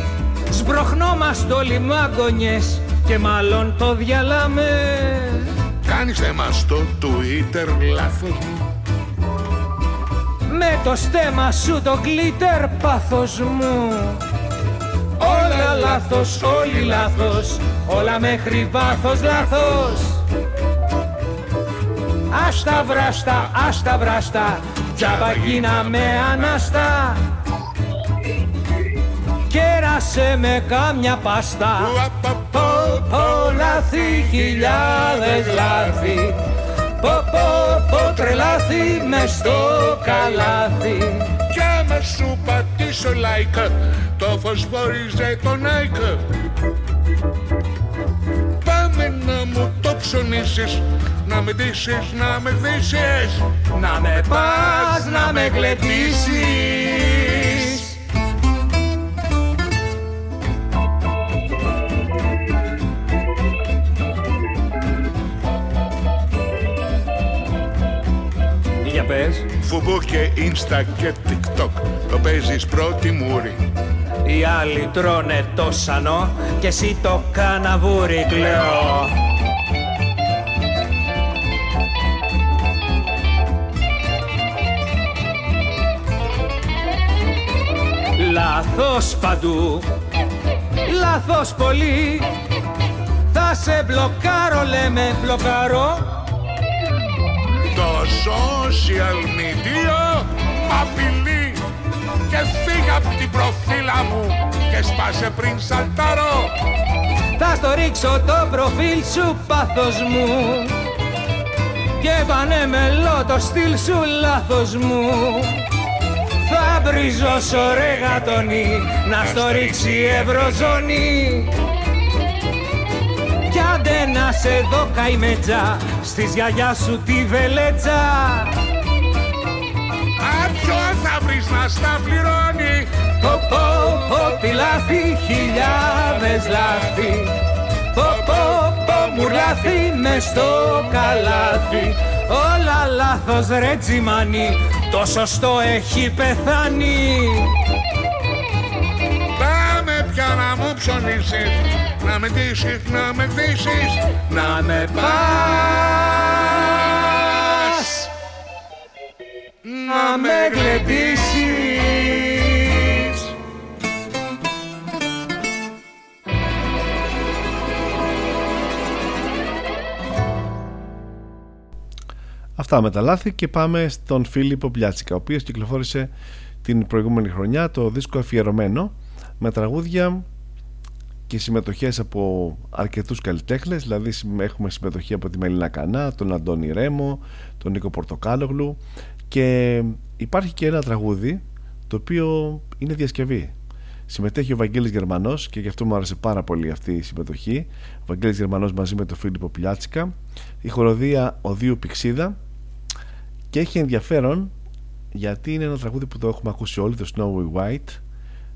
Σμπροχνόμαστε όλοι μάγκονιες και μάλλον το διαλάμε. Κάνεις θέμα στο Twitter λάθος μου. Με το στέμα σου το γκλίτερ πάθος μου. Όλα λάθος, όλοι λάθος Όλα μέχρι βάθος λάθος. Άστα βράστα, άστα βράστα Τζάμπα γίναμε ανάστα Κέρασε με κάμια πάστα. Πω πω λάθη. Χιλιάδες λάθη Πω πω πω τρελάθη μες στο καλάθι. Κι άμα σου πατήσω like Το φωσφορίζε το Nike. Πάμε να μου το ψωνίσεις Να με ντύσεις, να με γδύσεις Να με πας, να με γλεντήσεις πες. Facebook και Insta και TikTok. Το παίζεις πρώτη μούρη. Οι άλλοι τρώνε το σανό και εσύ το καναβούρι κλαίω. Λάθος παντού, λάθος πολύ. Θα σε μπλοκάρω λέμε μπλοκάρω Το social media απειλεί Και φύγα από την προφίλα μου και σπάσε πριν σαλτάρω. Θα στο ρίξω το προφίλ σου πάθος μου. Και πανέμελω το στυλ σου λάθος μου. Θα μπριζώσω ρε γατονί να στο ρίξει. η ευρωζώνη Κι άντε να σε δω καημέτσα στις γιαγιά σου τη βελέτσα Αν ποιος θα βρεις να στα πληρώνει. Πω πω πω τι λάθη χιλιάδες λάθη. Πω πω πω μου λάθη μες στο καλάθι. Όλα λάθος ρε τζιμάνι το σωστό έχει πεθάνει. Πάμε πια να μου ψωνίσεις Να με ντύσεις, να με χτίσεις Να με πας. Να με γλεντήσεις. Αυτά με τα λάθη και πάμε στον Φίλιππο Πλιάτσικα ο οποίος κυκλοφόρησε την προηγούμενη χρονιά το δίσκο αφιερωμένο με τραγούδια και συμμετοχές από αρκετούς καλλιτέχνες δηλαδή έχουμε συμμετοχή από τη Μελίνα Κανά, τον Αντώνη Ρέμο, τον Νίκο Πορτοκάλογλου και υπάρχει και ένα τραγούδι το οποίο είναι διασκευή. Συμμετέχει ο Βαγγέλης Γερμανός και γι' αυτό μου άρεσε πάρα πολύ αυτή η συμμετοχή. Ο Βαγγέλης Γερμανός μαζί με τον Φίλιππο Πλιάτσικα. Η χοροδία Οδίου Πηξίδα και έχει ενδιαφέρον γιατί είναι ένα τραγούδι που το έχουμε ακούσει όλοι το Snowy White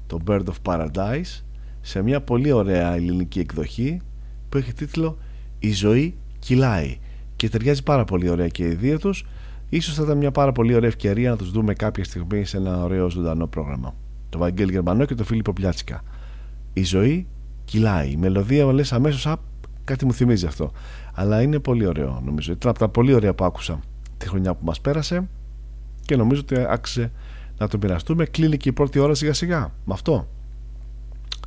το Bird of Paradise σε μια πολύ ωραία ελληνική εκδοχή που έχει τίτλο «Η ζωή κυλάει» και ταιριάζει πάρα πολύ ωραία και οι δύο τους. Ίσως θα ήταν μια πάρα πολύ ωραία ευκαιρία να τους δούμε κάποια στιγμή σε ένα ωραίο ζωντανό πρόγραμμα. Το Βαγγέλη Γερμανό και το Φίλιππο Πλιάτσικα. «Η ζωή κυλάει» η μελωδία μου λες αμέσως α, κάτι μου θυμίζει αυτό αλλά είναι πολύ ωραίο νομίζω. Ήταν από τα πολύ ωραία που άκουσα τη χρονιά που μας πέρασε και νομίζω ότι άξιζε να το μοιραστούμε. Κλείνει και η πρώτη ώρα σιγά σιγά με αυτό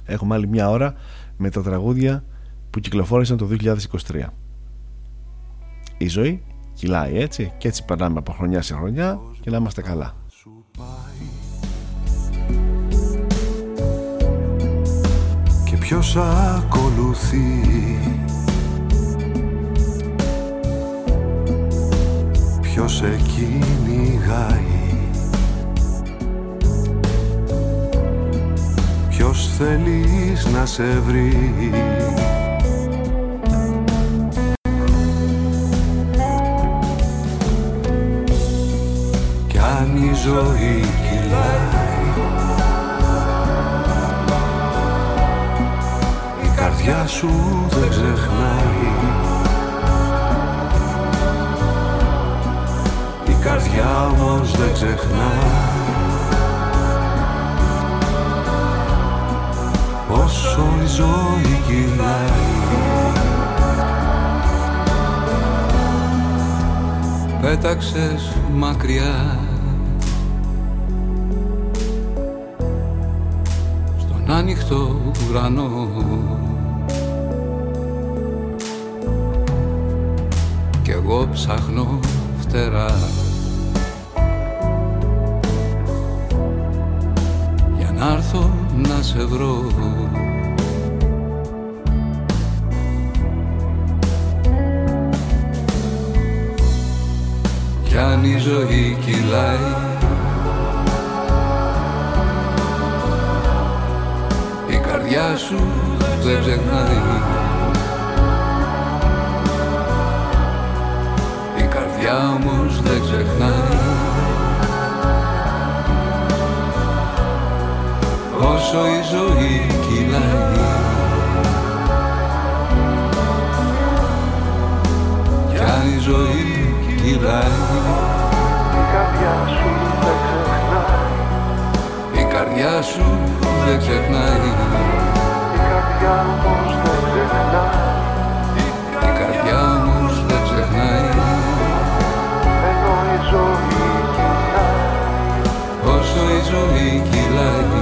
έχουμε άλλη μια ώρα με τα τραγούδια που κυκλοφόρησαν το 2023 η ζωή κυλάει έτσι και έτσι περνάμε από χρονιά σε χρονιά και να είμαστε καλά. Και ποιος ακολουθεί; Ποιος σε κυνηγάει Ποιος θέλεις να σε βρει; Κι αν η ζωή κυλάει Η καρδιά σου δεν ξεχνάει. Καρδιά όμως δεν ξεχνά Όσο η ζωή κυλάει. Πέταξες μακριά. Στον άνοιχτο ουρανό. Κι εγώ ψάχνω φτερά. Να έρθω να σε βρω. Κι αν η ζωή κυλάει Η καρδιά σου δεν ξεχνάει. Η καρδιά όμως δεν ξεχνάει όσο η ζωή κυλάει. Κι αν η ζωή κυλάει καρδιά σου δεν ξεχνάει. Η καρδιά όμως δεν ξεχνάει. Η καρδιά όμως δεν ξεχνάει. Ενώ η ζωή κυλάει. Όσο η ζωή κυλάει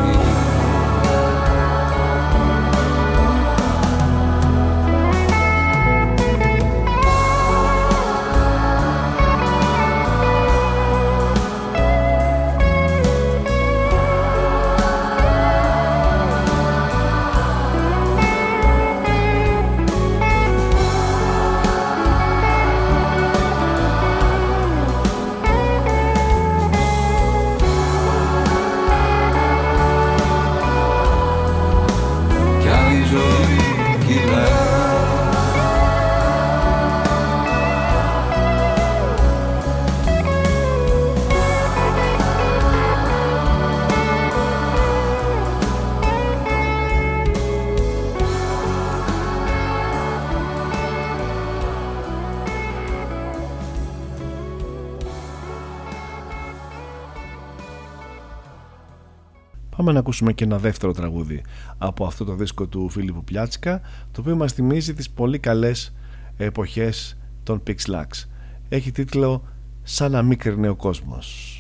Πάμε να ακούσουμε και ένα δεύτερο τραγούδι από αυτό το δίσκο του Φίλιππου Πιάτσικα το οποίο μας θυμίζει τις πολύ καλές εποχές των Pixlax. Έχει τίτλο «Σαν να μίκρινε ο κόσμος».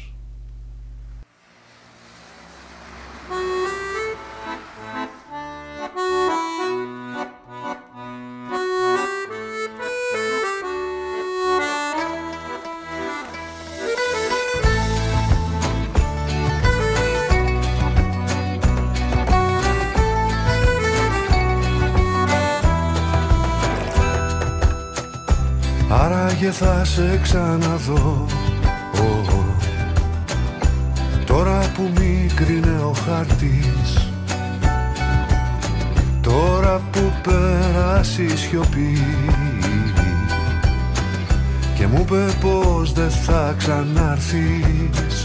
Θα σε ξαναδώ Τώρα που μικρίνε ο χάρτης Τώρα που πέρασε η σιωπή Και μου είπε πως δεν θα ξανάρθεις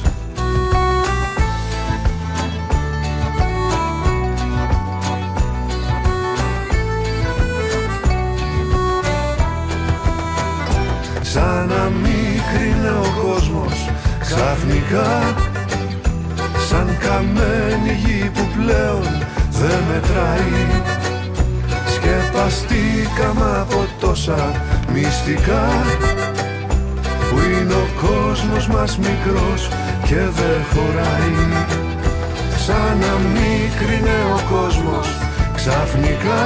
ξαφνικά Σαν καμένη γη που πλέον δεν μετράει. Σκεπαστήκαμε από τόσα μυστικά Που είναι ο κόσμος μας μικρός και δεν χωράει. Σαν να μικρύνε ο κόσμος ξαφνικά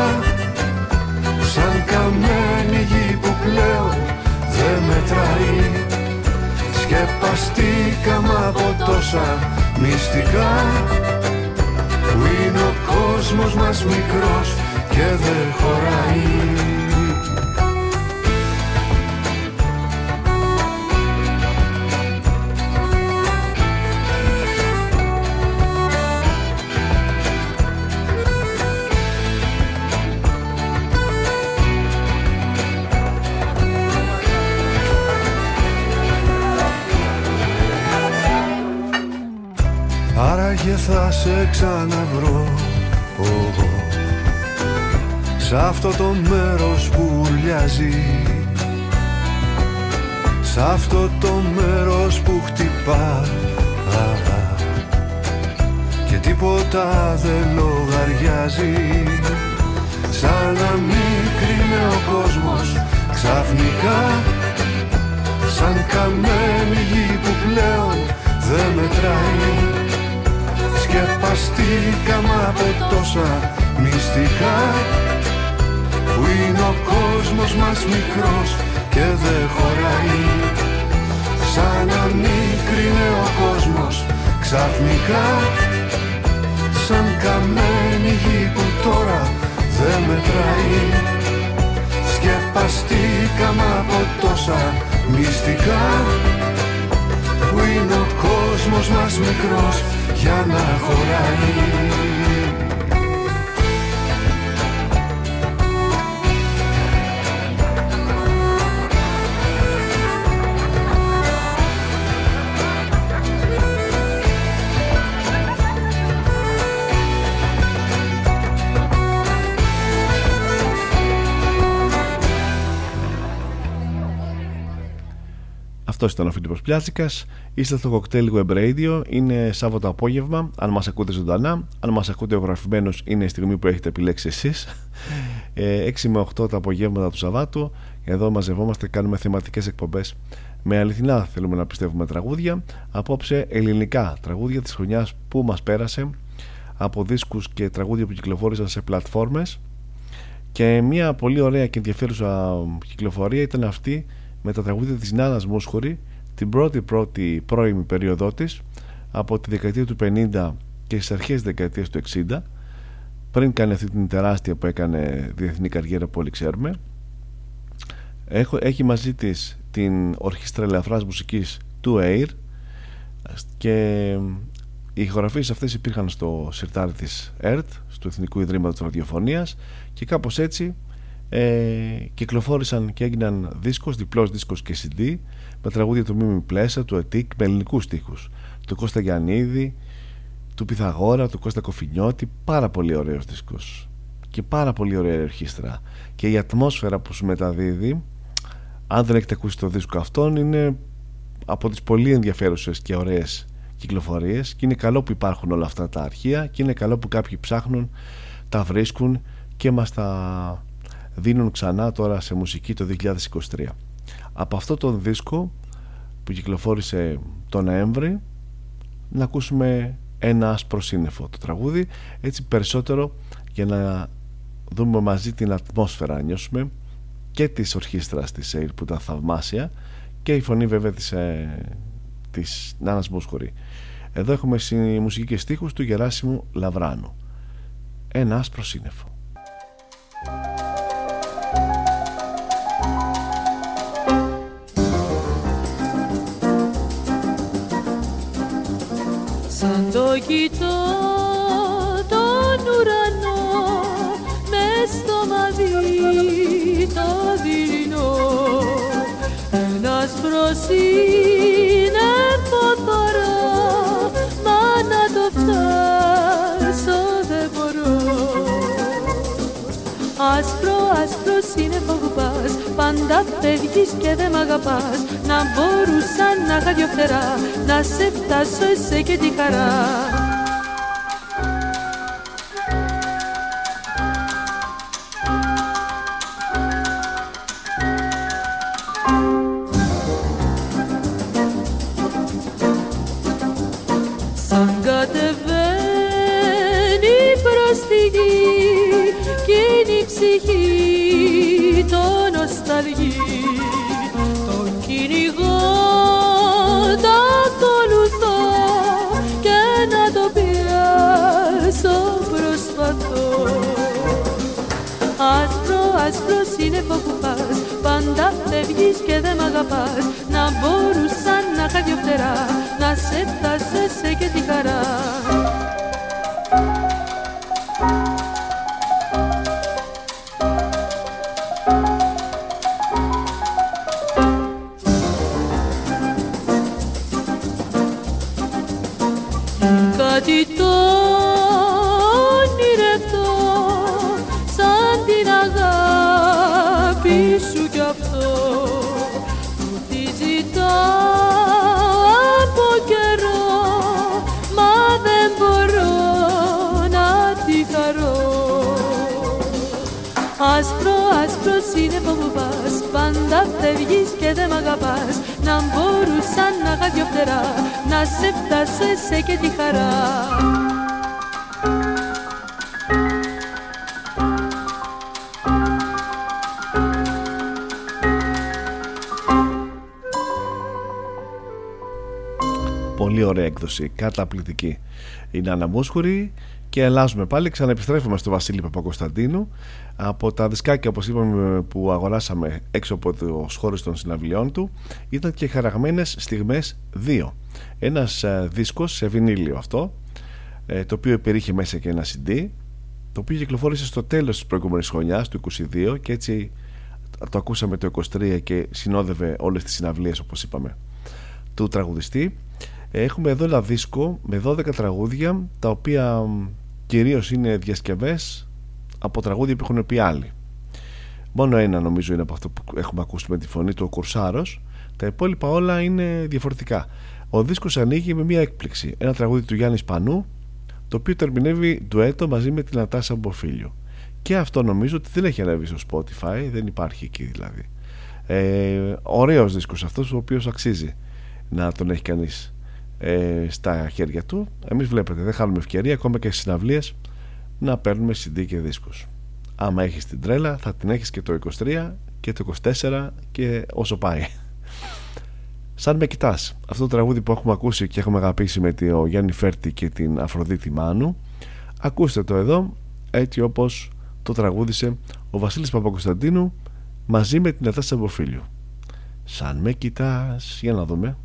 Σαν καμένη γη που πλέον δεν μετράει Σκεπαστήκαμε από τόσα μυστικά Που είναι ο κόσμος μας μικρός και δεν χωράει θα σε ξαναβρω oh, Σ' αυτό το μέρος που ουρλιάζει Σ' αυτό το μέρος που χτυπά. Και τίποτα δεν λογαριάζει. Σαν να μικρύνε ο κόσμος ξαφνικά. Σαν καμένη γη που πλέον δεν μετράει Σκεπαστήκαμε από τόσα μυστικά. Που είναι ο κόσμος μας μικρός και δεν χωράει. Σαν να μικρύνε ο κόσμος ξαφνικά. Σαν καμένη γη που τώρα δεν μετράει. Σκεπαστήκαμε από τόσα μυστικά. Που είναι ο κόσμος μας μικρός για να χωράει Αυτός ήταν ο Φίλιππος Πλιάτσικας. Είστε στο κοκτέιλ Web Radio. Είναι Σάββατο απόγευμα. Αν μας ακούτε ζωντανά Αν μας ακούτε ογραφημένος Είναι η στιγμή που έχετε επιλέξει εσείς. Ε, 6 με 8 τα απογεύματα του Σαββάτου. Εδώ μαζευόμαστε Κάνουμε θεματικές εκπομπές. Με αληθινά θέλουμε να πιστεύουμε τραγούδια. Απόψε ελληνικά τραγούδια της χρονιάς που μας πέρασε Από δίσκους και τραγούδια που κυκλοφόρησαν σε πλατφόρμες. Και μια πολύ ωραία και ενδιαφέρουσα κυκλοφορία ήταν αυτή με τα τραγούδια της Νάνας Μούσχορη την πρώτη πρώτη πρώιμη περίοδό της από τη δεκαετία του 50 και στις αρχές της δεκαετίας του 60 πριν κάνει αυτή την τεράστια που έκανε διεθνή καριέρα που όλοι ξέρουμε. Έχω, έχει μαζί της την ορχήστρα ελαφράς μουσικής του Air και οι ηχογραφίες αυτές υπήρχαν στο σιρτάρι της ΕΡΤ στο Εθνικού Ιδρύματος Ραδιοφωνίας και κάπως έτσι ε, κυκλοφόρησαν και έγιναν δίσκος, διπλός δίσκος και CD με τραγούδια του Μίμη Πλέσα, του Ετίκ με ελληνικούς στίχους. Του Κώστα Γιαννίδη, του Πιθαγόρα, του Κώστα Κοφινιώτη πάρα πολύ ωραίος δίσκος. Και πάρα πολύ ωραία ορχήστρα και η ατμόσφαιρα που σου μεταδίδει αν δεν έχετε ακούσει το δίσκο αυτόν είναι από τις πολύ ενδιαφέρουσες και ωραίες κυκλοφορίες και είναι καλό που υπάρχουν όλα αυτά τα αρχεία και είναι καλό που κάποιοι ψάχνουν τα βρίσκουν και μας τα δίνουν ξανά τώρα σε μουσική το 2023 από αυτό το δίσκο που κυκλοφόρησε το Νοέμβρη να ακούσουμε ένα άσπρο σύννεφο το τραγούδι έτσι περισσότερο για να δούμε μαζί την ατμόσφαιρα να νιώσουμε και της ορχήστρας της ΕΙΡ που ήταν θαυμάσια και η φωνή βέβαια της, ε, της Νάνας Μόσχορη εδώ έχουμε στη μουσική και στίχους του Γεράσιμου Λαβράνου. Ένα άσπρο σύννεφο κοιτώ τον ουρανό μες στο μαδί το δειλινό ένας προσύννεφο άσπρο άσπρο σύννεφο που πας πάντα φεύγεις και δεν μ' αγαπάς. Να μπορούσα να είχα δυο φτερά να σε φτάσω εσέ και τη χαρά αγαπάς Να μπορούσα να είχα δυο φτερά Να σε φτάσω και δεν μ' αγαπάς Να μπορούσα να είχα δυο φτερά Να σε φτάσω εσέ και τη χαρά Πολύ ωραία έκδοση, καταπληκτική. Είναι αναμόσχουρη και αλλάζουμε πάλι. Ξαναεπιστρέφουμε στο Βασίλη Παπακοσταντίνου από τα δισκάκια, όπως είπαμε, που αγοράσαμε έξω από τους χώρους των συναυλιών του. Ήταν και χαραγμένες στιγμές δύο. Ένας ε, δίσκος σε βινίλιο αυτό, ε, το οποίο υπερήχε μέσα και ένα CD, το οποίο κυκλοφόρησε στο τέλος της προηγούμενης χρονιάς, του 22 και έτσι το ακούσαμε το 23 και συνόδευε όλες τις συναυλίες όπως είπαμε του τραγουδιστή Έχουμε εδώ ένα δίσκο με 12 τραγούδια τα οποία κυρίως είναι διασκευές από τραγούδια που έχουν πει άλλοι. Μόνο ένα νομίζω είναι από αυτό που έχουμε ακούσει με τη φωνή του ο Κουρσάρος Τα υπόλοιπα όλα είναι διαφορετικά. Ο δίσκος ανοίγει με μια έκπληξη. Ένα τραγούδι του Γιάννης Σπανού, το οποίο τερμινεύει ντουέτο μαζί με την Νατάσα Μποφίλιο. Και αυτό νομίζω ότι δεν έχει ανέβει στο Spotify, δεν υπάρχει εκεί δηλαδή. Ε, ωραίος δίσκος αυτός, ο οποίος αξίζει να τον έχει κανείς ε, στα χέρια του. Εμείς βλέπετε, δεν χάνουμε ευκαιρία ακόμα και στις συναυλίες να παίρνουμε CD και δίσκους. Άμα έχεις την τρέλα θα την έχεις και το 23 και το 24 και όσο πάει. Σαν με κοιτάς, αυτό το τραγούδι που έχουμε ακούσει και έχουμε αγαπήσει με τον Γιάννη Φέρτη και την Αφροδίτη Μάνου ακούστε το εδώ έτσι όπως το τραγούδισε ο Βασίλης Παπακοσταντίνου μαζί με την Ατάστα Μποφίλιο. Σαν με κοιτάς, για να δούμε.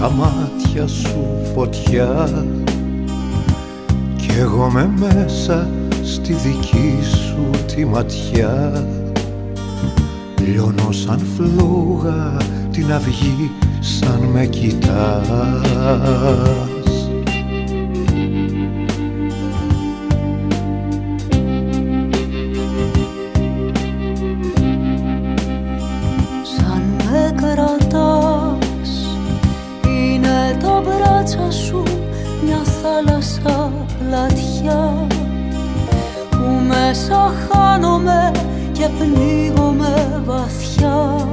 Στα μάτια σου φωτιά. Κι εγώ με μέσα στη δική σου τη ματιά. Λιώνω σαν φλόγα την αυγή σαν με κοιτάς πνίγομαι βαθιά.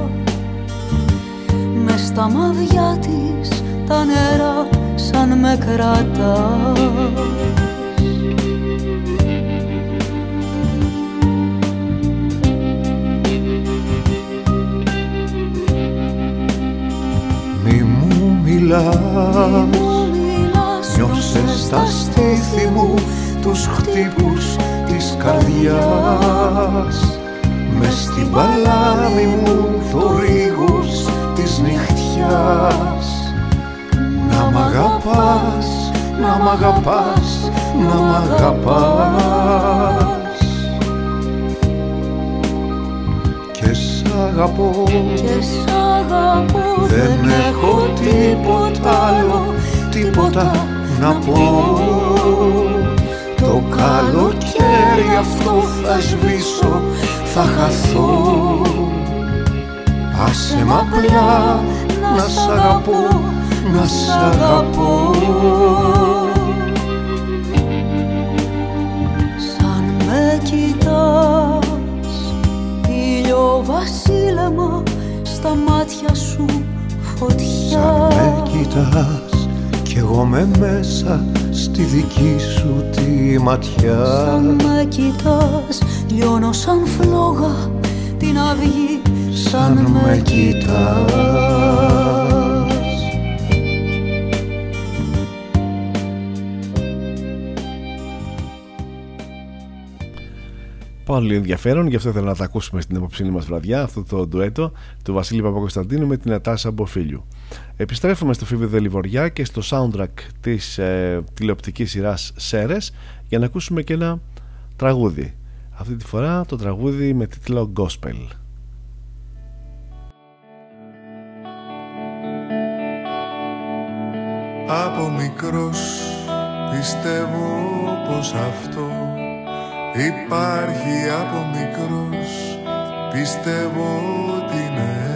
Μες στα μαυριά της τα νερά σαν με κρατάς. Μη μου μιλάς, νιώσες στα στήθη μου τους χτύπους της καρδιάς μες στην παλάμη μου το ρίγος της νυχτιάς. Να μ' αγαπάς, να μ' αγαπάς, να μ' αγαπάς. Και σ' αγαπώ, και σ' αγαπώ δεν έχω τίποτα άλλο, τίποτα να πω. Το καλοκαίρι αυτό θα σβήσω, θα χαθώ. Άσε μ' απλά να σ' αγαπώ, να σ' αγαπώ. Σαν με κοιτάς, ήλιο βασίλεμα στα μάτια σου φωτιά. Σαν με κοιτάς κι εγώ με μέσα στη δική σου τη ματιά. Σαν με κοιτάς λιώνω σαν φλόγα την αυγή σαν, σαν με κοιτάς Πολύ ενδιαφέρον, γι' αυτό ήθελα να τα ακούσουμε στην επόψηνή μας βραδιά, αυτό το ντουέτο του Βασίλη Παπακοσταντίνου με την Ατάσα Μποφίλιου. Επιστρέφουμε στο Φίβιο Δελιβοριά και στο soundtrack της ε, τηλεοπτικής σειράς Σέρες για να ακούσουμε και ένα τραγούδι. Αυτή τη φορά το τραγούδι με τίτλο Gospel. Από μικρός πιστεύω πως αυτό υπάρχει από μικρός πιστεύω ότι είναι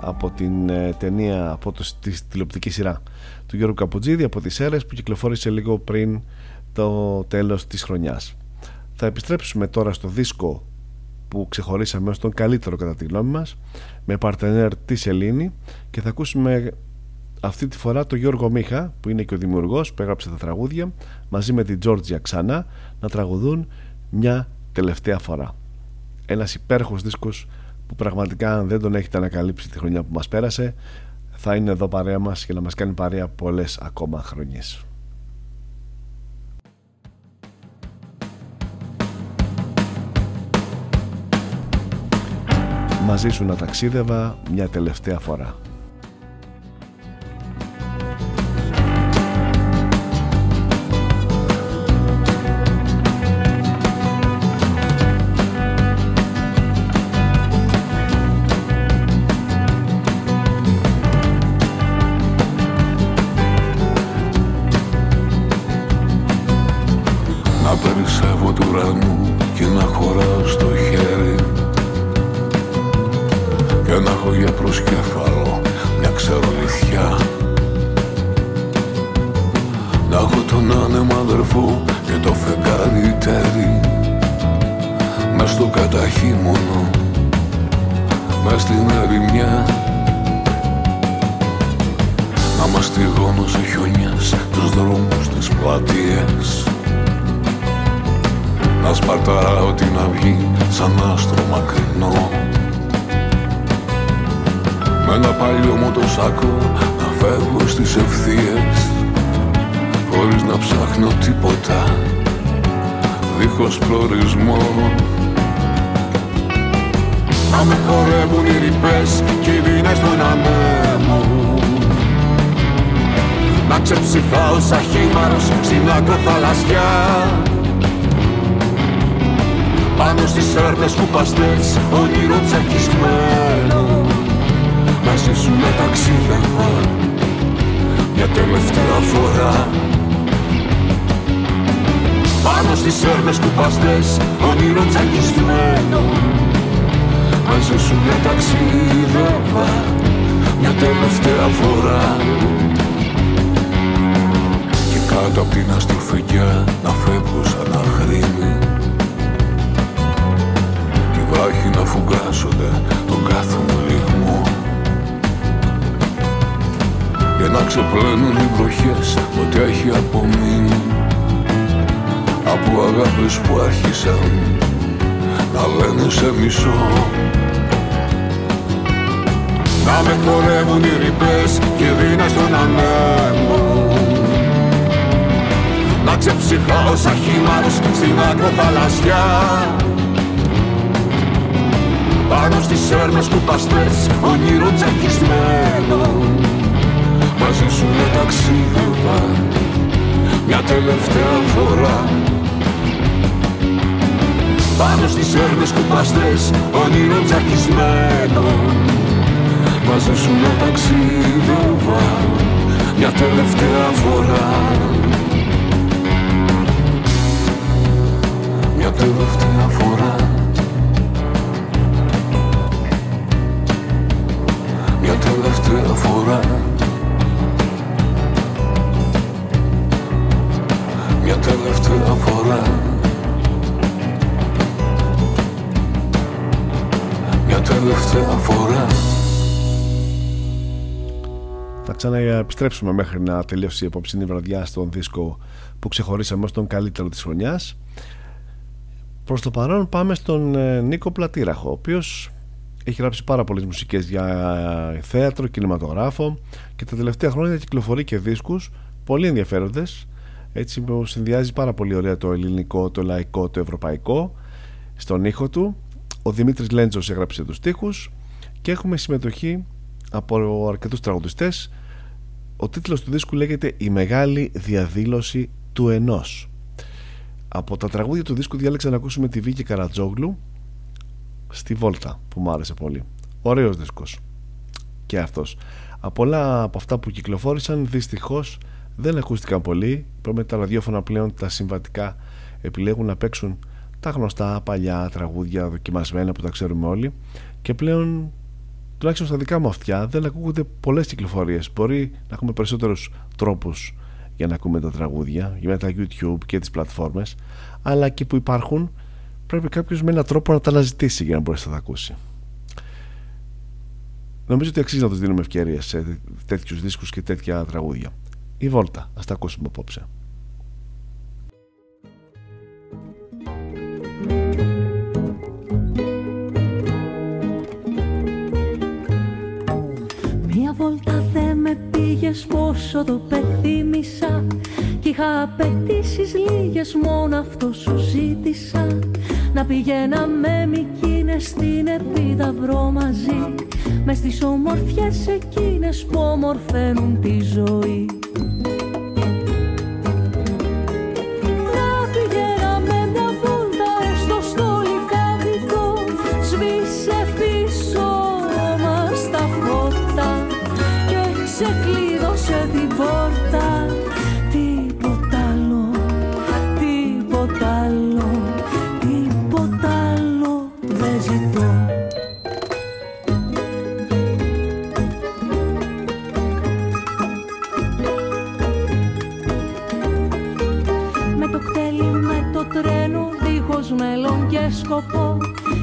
Από την ε, ταινία, από το, της τηλεοπτικής σειρά του Γιώργου Καπουτζίδη από τις Έρες που κυκλοφόρησε λίγο πριν το τέλος της χρονιάς. Θα επιστρέψουμε τώρα στο δίσκο που ξεχωρίσαμε ως τον καλύτερο κατά τη γνώμη μας με παρτενέρ της Σελήνη και θα ακούσουμε αυτή τη φορά τον Γιώργο Μίχα που είναι και ο δημιουργός που έγραψε τα τραγούδια μαζί με την Τζόρτζια ξανά να τραγουδούν μια τελευταία φορά. Ένας υπέροχος δίσκος που πραγματικά αν δεν τον έχετε ανακαλύψει τη χρονιά που μας πέρασε θα είναι εδώ παρέα μας και να μας κάνει παρέα πολλές ακόμα χρονιές. Μαζί σου να ταξίδευα μια τελευταία φορά. Και δίνα στον ανέμο. Να ξεψυχά ως αχήμαρος στην ακροθαλασσιά Πάνω στις έρμες κουπαστές όνειρο τσακισμένο. Μαζί σου με ταξίδευα μια τελευταία φορά. Πάνω στις έρμες κουπαστές όνειρο τσακισμένο. Μαζί σου να ταξίδευα μια τελευταία φορά. Μια τελευταία φορά ξαναεπιστρέψουμε μέχρι να τελειώσει η απόψινή βραδιά στον δίσκο που ξεχωρίσαμε ως τον καλύτερο της χρονιάς. Προς το παρόν πάμε στον ε, Νίκο Πλατήραχο, ο οποίος έχει γράψει πάρα πολλές μουσικές για ε, θέατρο, κινηματογράφο και τα τελευταία χρόνια κυκλοφορεί και δίσκους πολύ ενδιαφέροντες έτσι που συνδυάζει πάρα πολύ ωραία το ελληνικό, το λαϊκό, το ευρωπαϊκό στον ήχο του ο Δημήτρης Λέντζος έγραψε τους στίχους και έχουμε συμμετοχή από αρκετούς τραγουδιστές ο τίτλος του δίσκου λέγεται «Η μεγάλη διαδήλωση του ενός». Από τα τραγούδια του δίσκου διάλεξα να ακούσουμε τη Βίκη Καρατζόγλου στη Βόλτα που μου άρεσε πολύ. Ωραίος δίσκος και αυτός. Από όλα από αυτά που κυκλοφόρησαν δυστυχώς δεν ακούστηκαν πολύ. Πρώτα τα ραδιόφωνα πλέον τα συμβατικά επιλέγουν να παίξουν τα γνωστά παλιά τραγούδια δοκιμασμένα που τα ξέρουμε όλοι και πλέον τουλάχιστον στα δικά μου αυτιά δεν ακούγονται πολλές κυκλοφορίες. Μπορεί να έχουμε περισσότερους τρόπους για να ακούμε τα τραγούδια για τα YouTube και τις πλατφόρμες αλλά και που υπάρχουν πρέπει κάποιος με έναν τρόπο να τα αναζητήσει για να μπορέσει να τα ακούσει. Νομίζω ότι αξίζει να τους δίνουμε ευκαιρίες σε τέτοιους δίσκους και τέτοια τραγούδια. Η Βόλτα, ας τα ακούσουμε απόψε με πήγες πόσο το πεθύμησα Κι είχα απαιτήσεις λίγες μόνο αυτό σου ζήτησα. Να πηγαίναμε μικίνες στην επίδαυρο μαζί. Μες στις όμορφιες εκείνες που ομορφαίνουν τη ζωή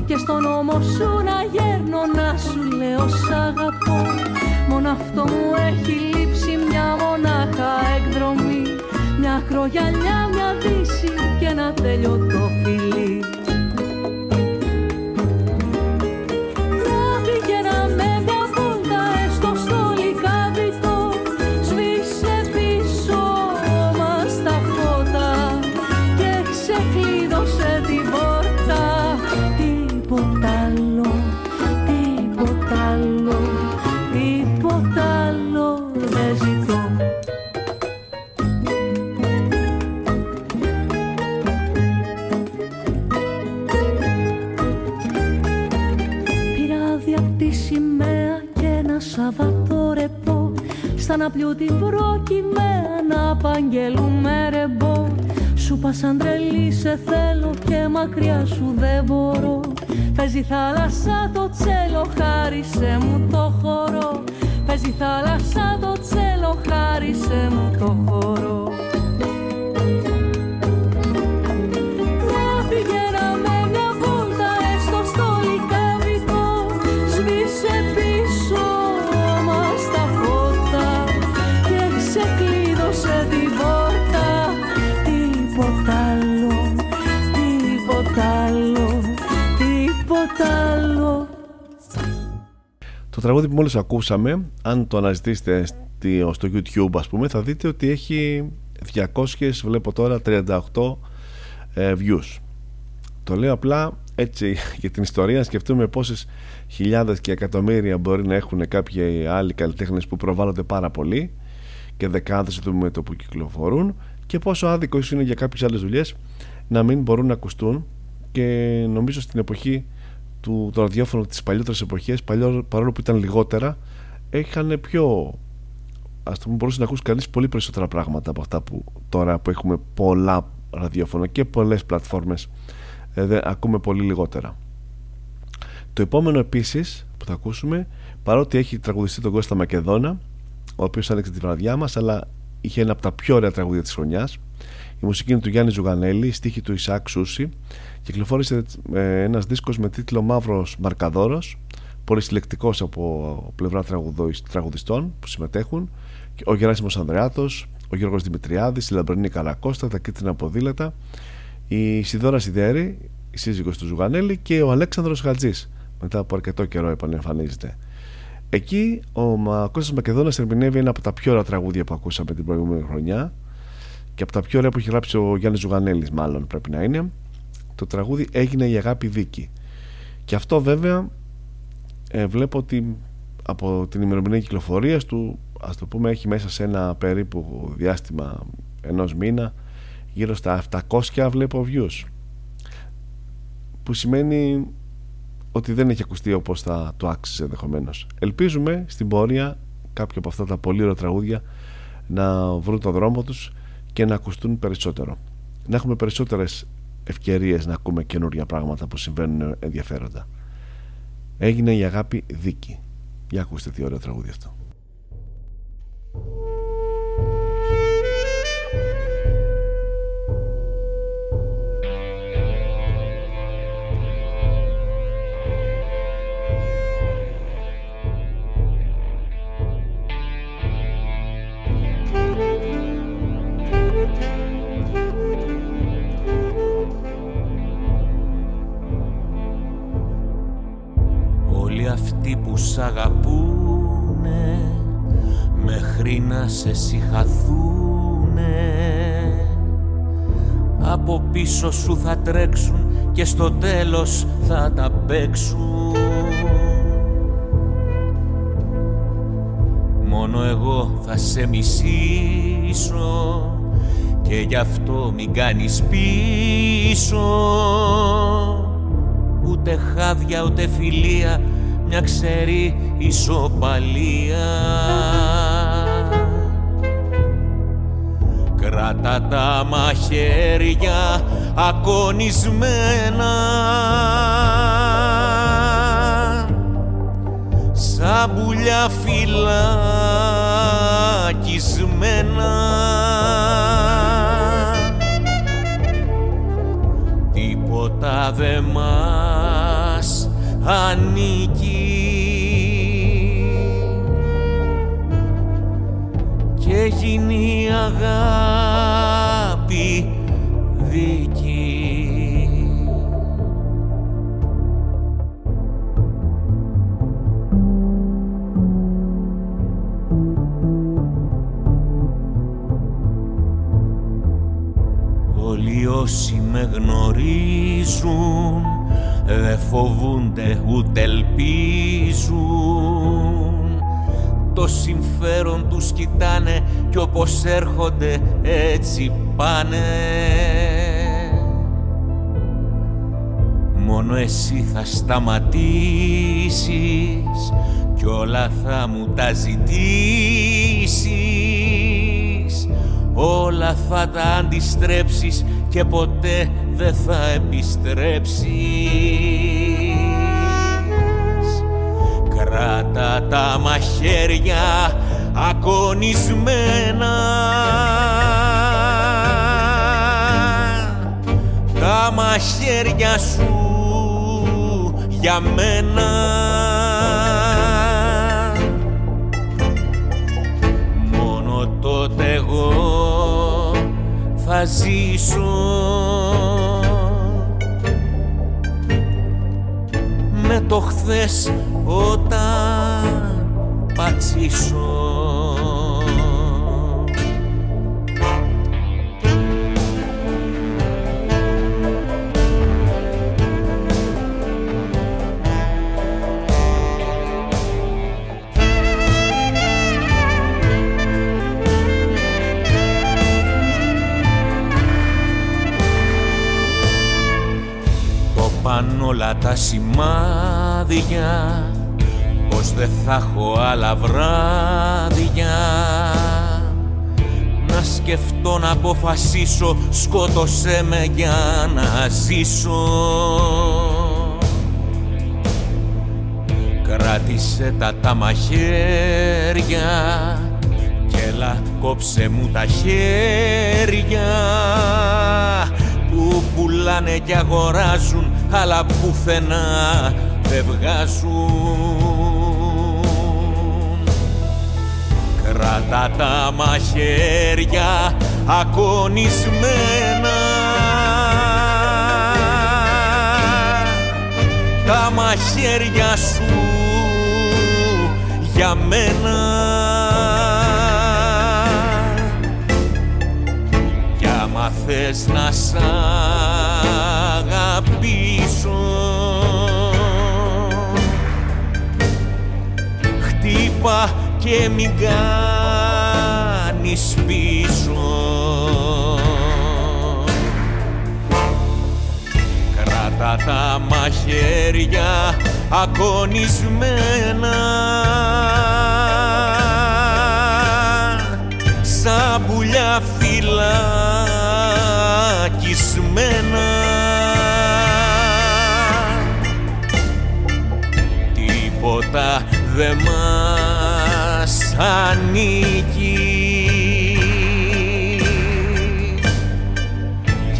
Και στον νόμο σου να γέρνω να σου λέω σ' αγαπώ. Μόνο αυτό μου έχει λείψει μια μονάχα εκδρομή Μια ακρογιαλιά, μια δύση και ένα τέλειο φιλί πλιού την προκειμένα απαγγελούμε ρεμπό Σου πας σαν τρελή σε θέλω και μακριά σου δεν μπορώ. Παίζει θάλασσα το τσέλο χάρισε μου το χώρο. Παίζει θάλασσα το τσέλο χάρισε μου το χώρο Το τραγούδι που μόλις ακούσαμε, αν το αναζητήσετε στο YouTube ας πούμε, θα δείτε ότι έχει 200, βλέπω τώρα 38 ε, views. Το λέω απλά έτσι για την ιστορία να σκεφτούμε πόσες χιλιάδες και εκατομμύρια μπορεί να έχουν κάποιοι άλλοι καλλιτέχνες που προβάλλονται πάρα πολύ και δεκάδες με το που κυκλοφορούν και πόσο άδικο είναι για κάποιες άλλες δουλειές να μην μπορούν να ακουστούν και νομίζω στην εποχή του το ραδιόφωνο της παλιότερες εποχές παρόλο που ήταν λιγότερα είχαν πιο ας το πούμε μπορούσε να ακούσει κανείς πολύ περισσότερα πράγματα από αυτά που τώρα που έχουμε πολλά ραδιόφωνα και πολλές πλατφόρμες ε, ακούμε πολύ λιγότερα. Το επόμενο επίσης που θα ακούσουμε παρότι έχει τραγουδιστεί τον Κώστα Μακεδόνα ο οποίος άνοιξε τη βραδιά μας αλλά είχε ένα από τα πιο ωραία τραγούδια της χρονιάς η μουσική είναι του Γιάννη Ζουγανέλη, η στίχη του Ισάκ Σούση. Κυκλοφόρησε ε, ένας δίσκος με τίτλο Μαύρος Μαρκαδόρος πολύ συλλεκτικός από πλευρά τραγουδιστών που συμμετέχουν. Ο Γεράσιμος Ανδρεάτος ο Γιώργος Δημητριάδης, η Λαμπρινή Καρακώστα τα κίτρινα ποδήλατα η Σιδώρα Σιδέρη η σύζυγος του Ζουγανέλη και ο Αλέξανδρος Χατζής μετά από αρκετό καιρό επανεμφανίζεται. Εκεί ο Κώστας Μακεδόνας ερμηνεύει ένα από τα πιο ωραία τραγούδια που ακούσαμε την προηγούμενη χρονιά και από τα πιο ωραία που έχει γράψει ο Γιάννης Ζουγανέλης μάλλον πρέπει να είναι το τραγούδι έγινε η αγάπη δίκη και αυτό βέβαια ε, βλέπω ότι από την ημερομηνία κυκλοφορίας του ας το πούμε έχει μέσα σε ένα περίπου διάστημα ενός μήνα γύρω στα 700 βλέπω views. Που σημαίνει ότι δεν έχει ακουστεί όπως θα το άξιζε ενδεχομένως. Ελπίζουμε στην πορεία κάποια από αυτά τα πολύ ωραία τραγούδια να βρουν τον δρόμο τους και να ακουστούν περισσότερο. Να έχουμε περισσότερες ευκαιρίες να ακούμε καινούργια πράγματα που συμβαίνουν ενδιαφέροντα. Έγινε η αγάπη δίκη. Για ακούστε τι ωραίο τραγούδι αυτό. Αυτοί που σ' αγαπούνε μέχρι να σε συχαθούνε από πίσω σου θα τρέξουν και στο τέλος θα τα παίξουν. Μόνο εγώ θα σε μισήσω και γι' αυτό μην κάνεις πίσω. Ούτε χάδια ούτε φιλία μια ξέρει ισοπαλία. Κράτα τα μαχαίρια ακονισμένα. Σαν πουλιά φυλακισμένα. Τίποτα δε μας ανήκει γίνει αγάπη δική. Όλοι όσοι με γνωρίζουν δεν φοβούνται ούτε ελπίζουν το συμφέρον τους κοιτάνε κι όπως έρχονται έτσι πάνε. Μόνο εσύ θα σταματήσεις κι όλα θα μου τα ζητήσεις. Όλα θα τα αντιστρέψεις και ποτέ δεν θα επιστρέψεις Κράτα τα μαχαίρια ακονισμένα. Τα μαχαίρια σου για μένα. Μόνο τότε εγώ θα ζήσω. Με το χθες όταν ζήσω. Το πάνω όλα τα σημάδια πως δεν θα έχω άλλα βράδια. Να σκεφτώ να αποφασίσω σκότωσέ με για να ζήσω. Κράτησε τα τα μαχαίρια και έλα κόψε μου τα χέρια. Που πουλάνε και αγοράζουν αλλά πουθενά δεν βγάζουν Κράτα τα μαχαίρια ακονισμένα. Τα μαχαίρια σου για μένα. Κι άμα θες να σ' αγαπήσω χτύπα και μην κάνεις πίσω. Κράτα τα μαχαίρια ακονισμένα. Σαν πουλιά φυλακισμένα. Τίποτα δε μας ανήκει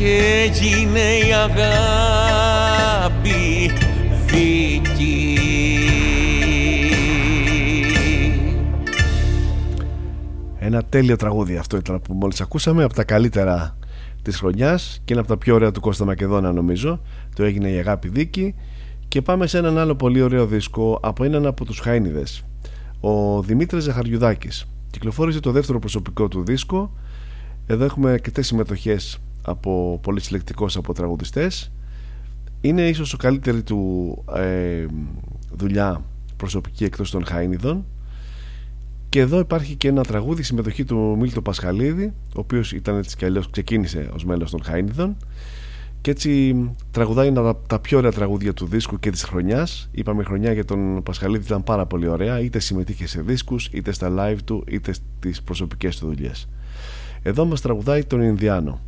και έγινε η αγάπη δίκη. Ένα τέλειο τραγούδι αυτό ήταν που μόλις ακούσαμε από τα καλύτερα της χρονιάς και ένα από τα πιο ωραία του Κώστα Μακεδόνα νομίζω. Το έγινε η Αγάπη Δίκη. Και πάμε σε έναν άλλο πολύ ωραίο δίσκο από έναν από τους Χάινιδες. Ο Δημήτρης Ζαχαριουδάκης. Κυκλοφόρησε το δεύτερο προσωπικό του δίσκο. Εδώ έχουμε αρκετές συμμετοχές από πολύ συλλεκτικός από τραγουδιστές. Είναι ίσως ο καλύτερη του ε, δουλειά προσωπική εκτός των Χάινιδων και εδώ υπάρχει και ένα τραγούδι συμμετοχή του Μίλτο Πασχαλίδη ο οποίος ήταν έτσι κι αλλιώς ξεκίνησε ως μέλος των Χάινιδων και έτσι τραγουδάει ένα από τα πιο ωραία τραγούδια του δίσκου και της χρονιάς. Είπαμε η χρονιά για τον Πασχαλίδη ήταν πάρα πολύ ωραία είτε συμμετείχε σε δίσκους είτε στα live του είτε στις προσωπικές του δουλειές. Εδώ μας τραγουδάει τον Ινδιάνο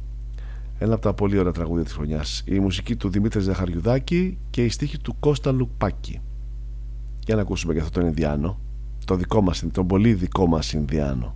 ένα από τα πολύ ωραία τραγούδια της χρονιάς. Η μουσική του Δημήτρης Ζαχαριουδάκη και η στίχη του Κώστα Λουπάκη. Για να ακούσουμε και αυτό τον Ινδιάνο. Το δικό μας, τον πολύ δικό μας Ινδιάνο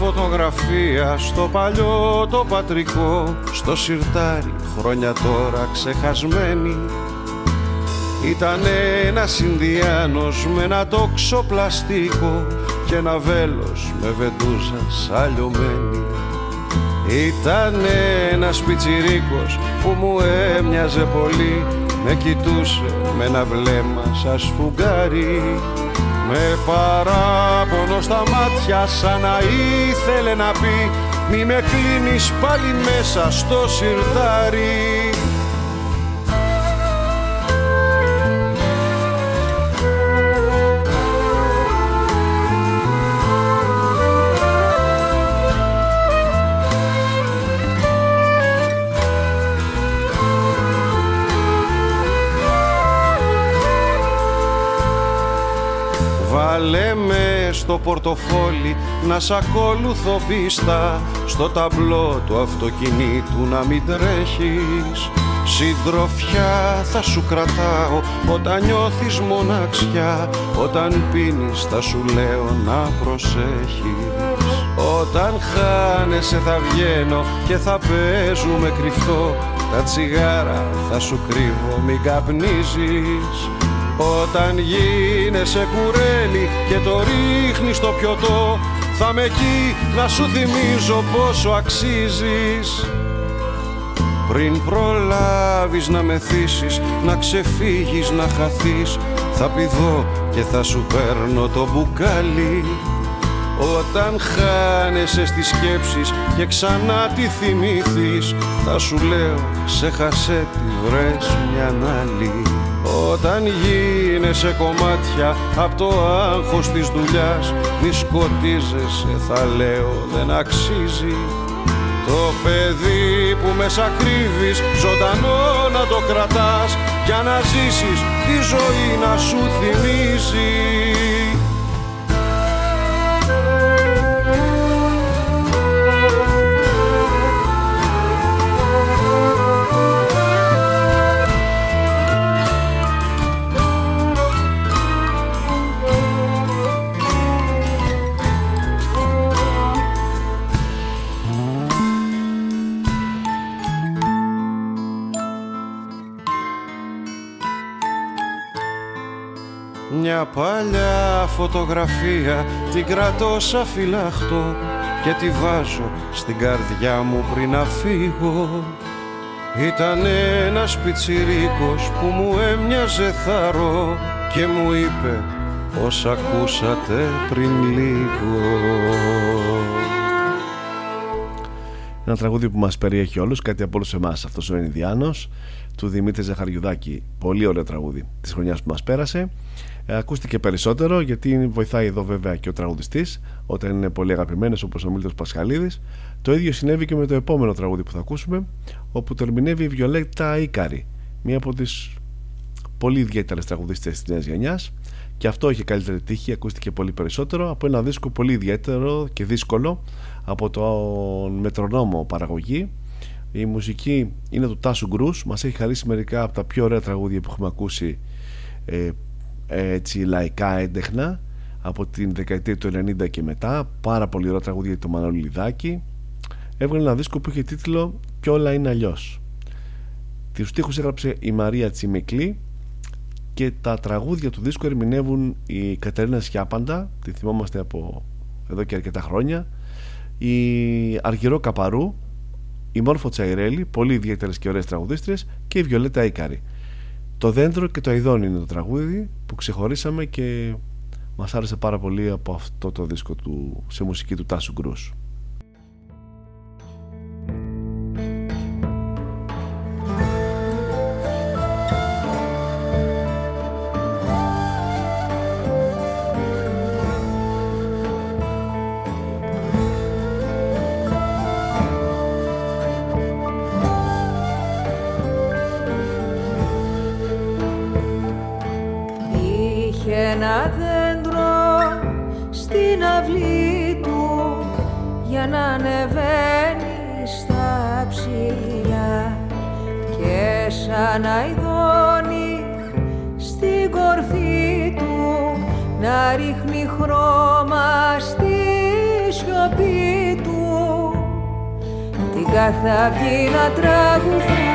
φωτογραφία στο παλιό το πατρικό. Στο σιρτάρι χρόνια τώρα ξεχασμένη. Ήταν ένας Ινδιάνος με ένα τόξο πλαστικό Και ένα βέλος με βεντούζας σαλιωμένη Ήταν ένας πιτσιρίκος που μου έμοιαζε πολύ. Με κοιτούσε με ένα βλέμμα σαν σφουγγάρι με παράπονο στα μάτια σαν να ήθελε να πει Μη με κλείνεις πάλι μέσα στο σιρτάρι με στο πορτοφόλι να σ' ακολουθώ πίστα Στο ταμπλό του αυτοκινήτου να μην τρέχεις. Συντροφιά θα σου κρατάω όταν νιώθεις μοναξιά. Όταν πίνεις θα σου λέω να προσέχεις. Όταν χάνεσαι θα βγαίνω και θα παίζουμε κρυφτό. Τα τσιγάρα θα σου κρύβω μην καπνίζεις όταν γίνεσαι κουρέλι και το ρίχνεις στο πιωτό Θα με εκεί να σου θυμίζω πόσο αξίζεις. Πριν προλάβεις να μεθύσεις Να ξεφύγεις να χαθείς Θα πηδώ και θα σου παίρνω το μπουκάλι. Όταν χάνεσαι στις σκέψεις και ξανά τη θυμήθεις Θα σου λέω σε χασέτη βρες μια άλλη Όταν γίνεσαι κομμάτια από το άγχος της δουλειάς Μη σκοτίζεσαι θα λέω δεν αξίζει. Το παιδί που μέσα κρύβεις ζωντανό να το κρατάς Για να ζήσεις τη ζωή να σου θυμίζει Μια παλιά φωτογραφία την κρατώ σαν φυλαχτό και τη βάζω στην καρδιά μου πριν να φύγω Ήταν ένας πιτσιρίκος που μου έμοιαζε θαρό και μου είπε όσα ακούσατε πριν λίγο Ένα τραγούδι που μας περιέχει όλους, κάτι από όλους εμάς. Αυτός ο Ινδιάνος του Δημήτρη Ζαχαριουδάκη. Πολύ ωραίο τραγούδι της χρονιάς που μας πέρασε. Ε, ακούστηκε περισσότερο γιατί βοηθάει εδώ βέβαια και ο τραγουδιστής όταν είναι πολύ αγαπημένος όπως ο Μίλτος Πασχαλίδης. Το ίδιο συνέβη και με το επόμενο τραγούδι που θα ακούσουμε όπου το ερμηνεύει η Βιολέτα Ίκαρη μία από τις πολύ ιδιαίτερες τραγουδίστες της νέας γενιάς και αυτό είχε καλύτερη τύχη, ακούστηκε πολύ περισσότερο από ένα δίσκο πολύ ιδιαίτερο και δύσκολο από τον μετρονόμο παραγωγή η μουσική είναι του Τάσου Γκρούς μας έχει χαρίσει μερικά από τα πιο ωραία τραγούδια που έχουμε ακούσει ε, έτσι λαϊκά έντεχνα από την δεκαετία του 90 και μετά. Πάρα πολύ ωραία τραγούδια για το Μανώλη Λιδάκη. Έβγαλε ένα δίσκο που είχε τίτλο «Κι όλα είναι αλλιώς. Τους στίχους έγραψε η Μαρία Τσιμεκλή και τα τραγούδια του δίσκου ερμηνεύουν η Κατερίνα Σιάπαντα τη θυμόμαστε από εδώ και αρκετά χρόνια η Αργυρό Καπαρού η Μόρφο Τσαϊρέλη πολύ ιδιαίτερες και ωραίες τραγουδίστρες και η Βιολέτα Ίκαρη το δέντρο και το αιδόν είναι το τραγούδι που ξεχωρίσαμε και μας άρεσε πάρα πολύ από αυτό το δίσκο του, σε μουσική του Τάσου Γκρούς. Σαν αηδόνι στην κορφή του να ρίχνει χρώμα στη σιωπή του. Την καθαυγή να τραγουδά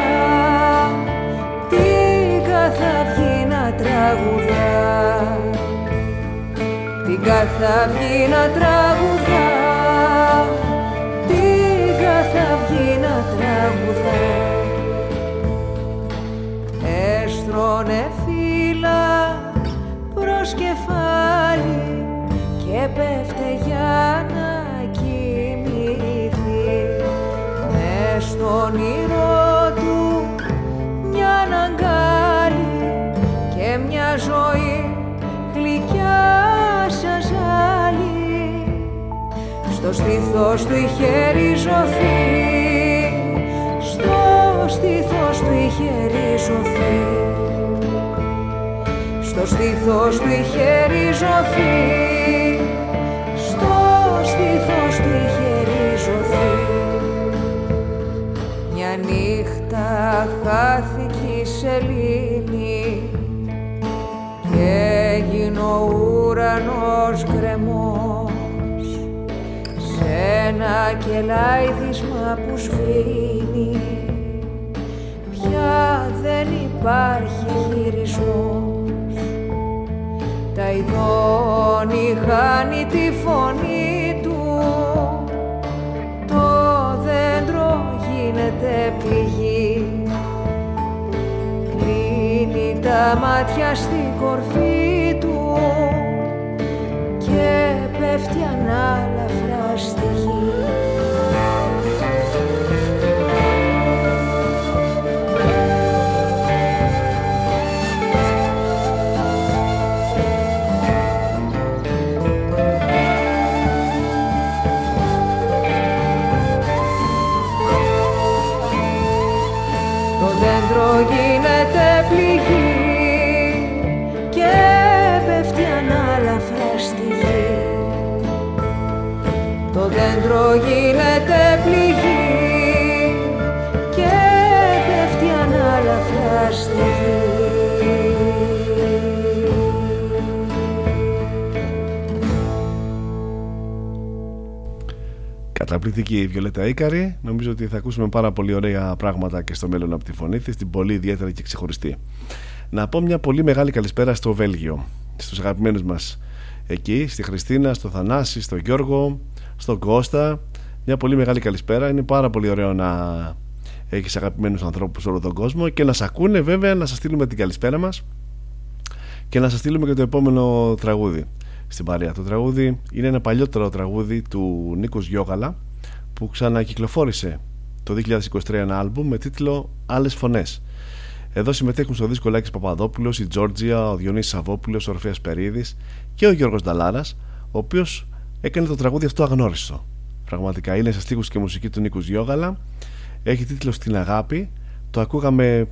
την καθαυγή να τραγουδά την καθαυγή να τραγουδά. Την καθαυγή να τραγουδά. Έστρωνε φύλλα προς κεφάλι και πέφτε για να κοιμηθεί. Μες στον όνειρό του μια αγκάλι και μια ζωή γλυκιά στο στήθος του είχε ριζωθεί. Στο στήθος του είχε ριζωθεί. Στο στήθος του είχε ριζωθεί. Στο στήθος του είχε ριζωθεί. Μια νύχτα χάθηκε η σελήνη και έγινε ο ουρανός γκρεμός. σε ένα κελάιδισμα που σβήνει. Πια δεν υπάρχει χειρισμός. Τα ειδώνει χάνει τη φωνή του. Το δέντρο γίνεται πηγή κλείνει τα μάτια στην κορφή του. Και πέφτει ανάλα γίνεται πληγή δέντρο γίνεται πληγή και πέφτει ανάλαφρα στη γη. Καταπληκτική η Βιολέτα Ίκαρη. Νομίζω ότι θα ακούσουμε πάρα πολύ ωραία πράγματα και στο μέλλον από τη φωνή της, την πολύ ιδιαίτερη και ξεχωριστή. Να πω μια πολύ μεγάλη καλησπέρα στο Βέλγιο, στους αγαπημένους μας εκεί, στη Χριστίνα, στο Θανάση, στο Γιώργο, στον Κώστα. Μια πολύ μεγάλη καλησπέρα. Είναι πάρα πολύ ωραίο να έχεις αγαπημένους ανθρώπους σε όλο τον κόσμο και να σα ακούνε, βέβαια, να σας στείλουμε την καλησπέρα μας και να σας στείλουμε και το επόμενο τραγούδι στην παρέα. Το τραγούδι είναι ένα παλιότερο τραγούδι του Νίκος Γιώγαλα που ξανακυκλοφόρησε το 2023 ένα άλμπουμ με τίτλο Άλλες Φωνές. Εδώ συμμετέχουν στο δίσκο Λάκης Παπαδόπουλος, η Τζόρτζια, ο Διονύσης Σαββόπουλος, ο Ορφέας Περίδης και ο Γιώργος Νταλάρας, ο οποίος έκανε το τραγούδι αυτό αγνώριστο. Πραγματικά είναι σε στίχους και μουσική του Νίκους Γιώγαλα. Έχει τίτλο Στην Αγάπη. Το ακούγαμε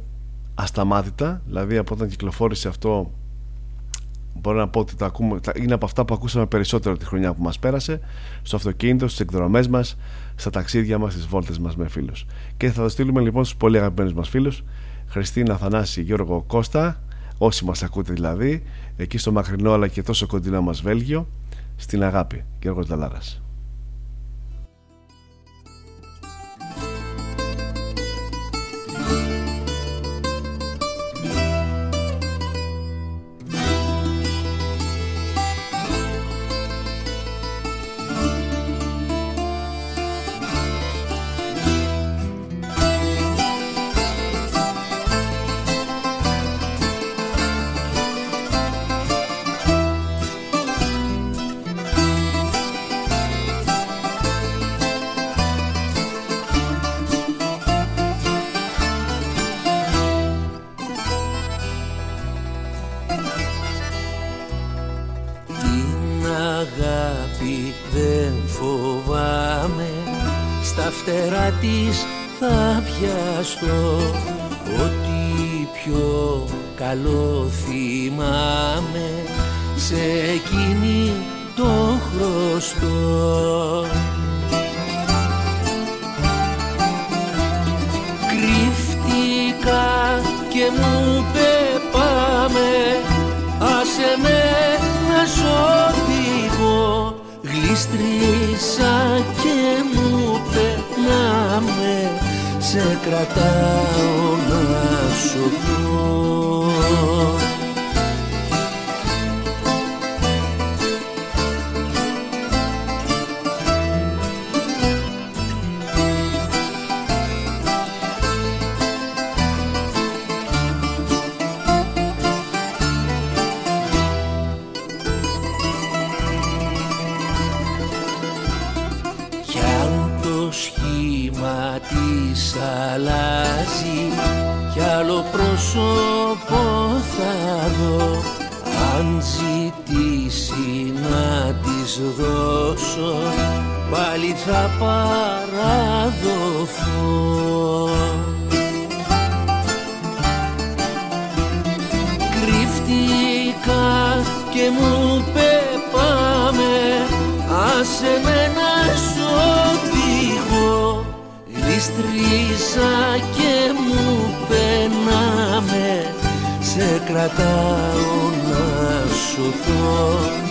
ασταμάτητα, δηλαδή από όταν κυκλοφόρησε αυτό μπορώ να πω ότι το ακούμε, είναι από αυτά που ακούσαμε περισσότερο τη χρονιά που μας πέρασε στο αυτοκίνητο, στις εκδρομές μας στα ταξίδια μας, στις βόλτες μας με φίλους και θα το στείλουμε λοιπόν στους πολύ αγαπημένους μας φίλους Χριστίνα Θανάση, Γιώργο Κώστα όσοι μας ακούτε δηλαδή εκεί στο μακρινό αλλά και τόσο κοντινό μας Βέλγιο στην αγάπη. Γιώργος Δαλάρας ωτί ότι πιο καλό θυμάμαι σε εκείνη το χρωστό. Κρύφτηκα και μου πεπάμε άσε με να σ' γλίστρισα και μου πετάμε σε κρατάω να σου δώ. θα παραδοθώ. Κρύφτηκα και μου πεπάμε άσε με να σου οδηγώ. Και μου πέναμε σε κρατάω να σωθώ.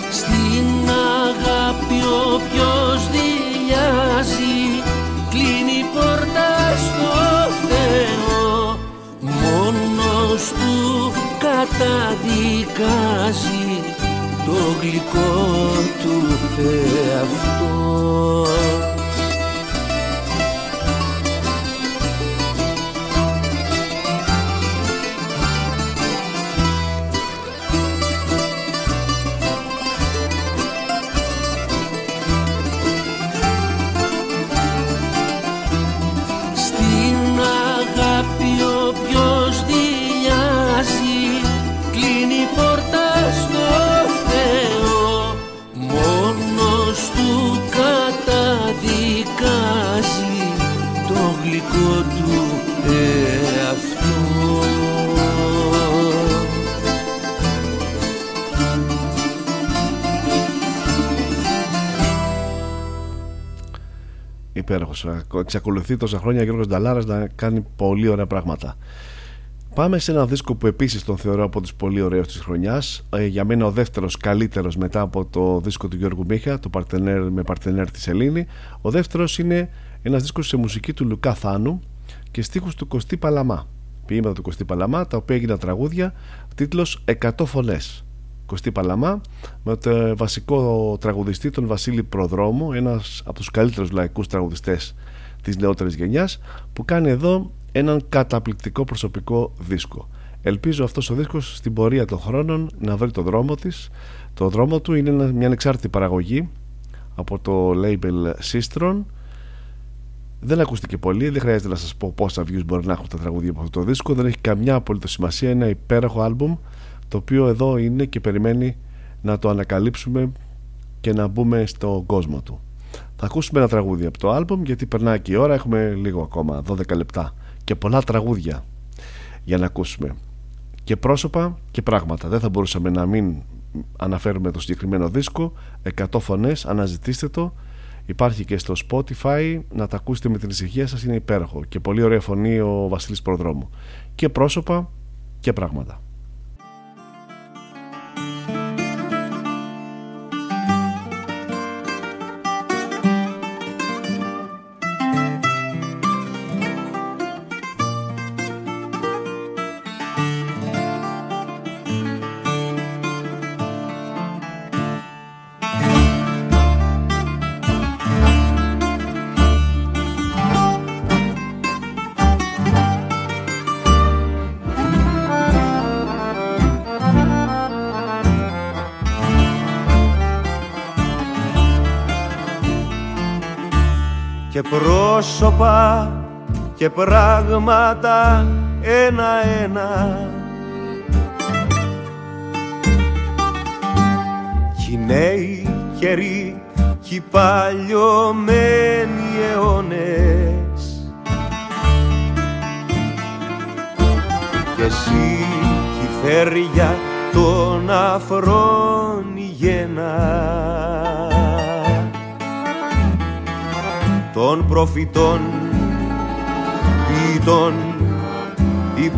τα καταδικάζει το γλυκό του εαυτό. Εξακολουθεί τόσα χρόνια ο Γιώργος Νταλάρας να κάνει πολύ ωραία πράγματα. Πάμε σε ένα δίσκο που επίσης τον θεωρώ από του πολύ ωραίου της χρονιάς. Ε, για μένα ο δεύτερος καλύτερος μετά από το δίσκο του Γιώργου Μίχα, το παρτενέρ με παρτενέρ της Ελλήνη. Ο δεύτερος είναι ένας δίσκος σε μουσική του Λουκά Θάνου και στίχους του Κωστή Παλαμά. Ποίηματα του Κωστή Παλαμά, τα οποία έγιναν τραγούδια, τίτλος 100 φωνές. Κωστή Παλαμά, με το βασικό τραγουδιστή τον Βασίλη Προδρόμου, ένας από τους καλύτερους λαϊκούς τραγουδιστές της νεότερης γενιάς, που κάνει εδώ έναν καταπληκτικό προσωπικό δίσκο. Ελπίζω αυτός ο δίσκος στην πορεία των χρόνων να βρει το δρόμο της. Το δρόμο του είναι μια ανεξάρτητη παραγωγή από το label Sistron. Δεν ακούστηκε πολύ, δεν χρειάζεται να σας πω πόσα views μπορεί να έχουν τα τραγούδια από αυτό το δίσκο. Δεν έχει καμιά απολύτως σημασία, είναι ένα υπέροχο άλμπουμ το οποίο εδώ είναι και περιμένει να το ανακαλύψουμε και να μπούμε στο κόσμο του. Θα ακούσουμε ένα τραγούδι από το άλμπουμ γιατί περνάει και η ώρα, έχουμε λίγο ακόμα, 12 λεπτά και πολλά τραγούδια για να ακούσουμε. Και πρόσωπα και πράγματα. Δεν θα μπορούσαμε να μην αναφέρουμε το συγκεκριμένο δίσκο. 100 φωνές, αναζητήστε το. Υπάρχει και στο Spotify να τα ακούσετε με την ησυχία σας είναι υπέροχο. Και πολύ ωραία φωνή ο Βασίλης Προδρόμου. Και πρόσωπα και πράγματα και πράγματα ένα-ένα. Κι οι νέοι καιροί κι οι παλιωμένοι αιώνες. Κι εσύ κι η θέρια των αφρών γένα. Των προφητών ή των οι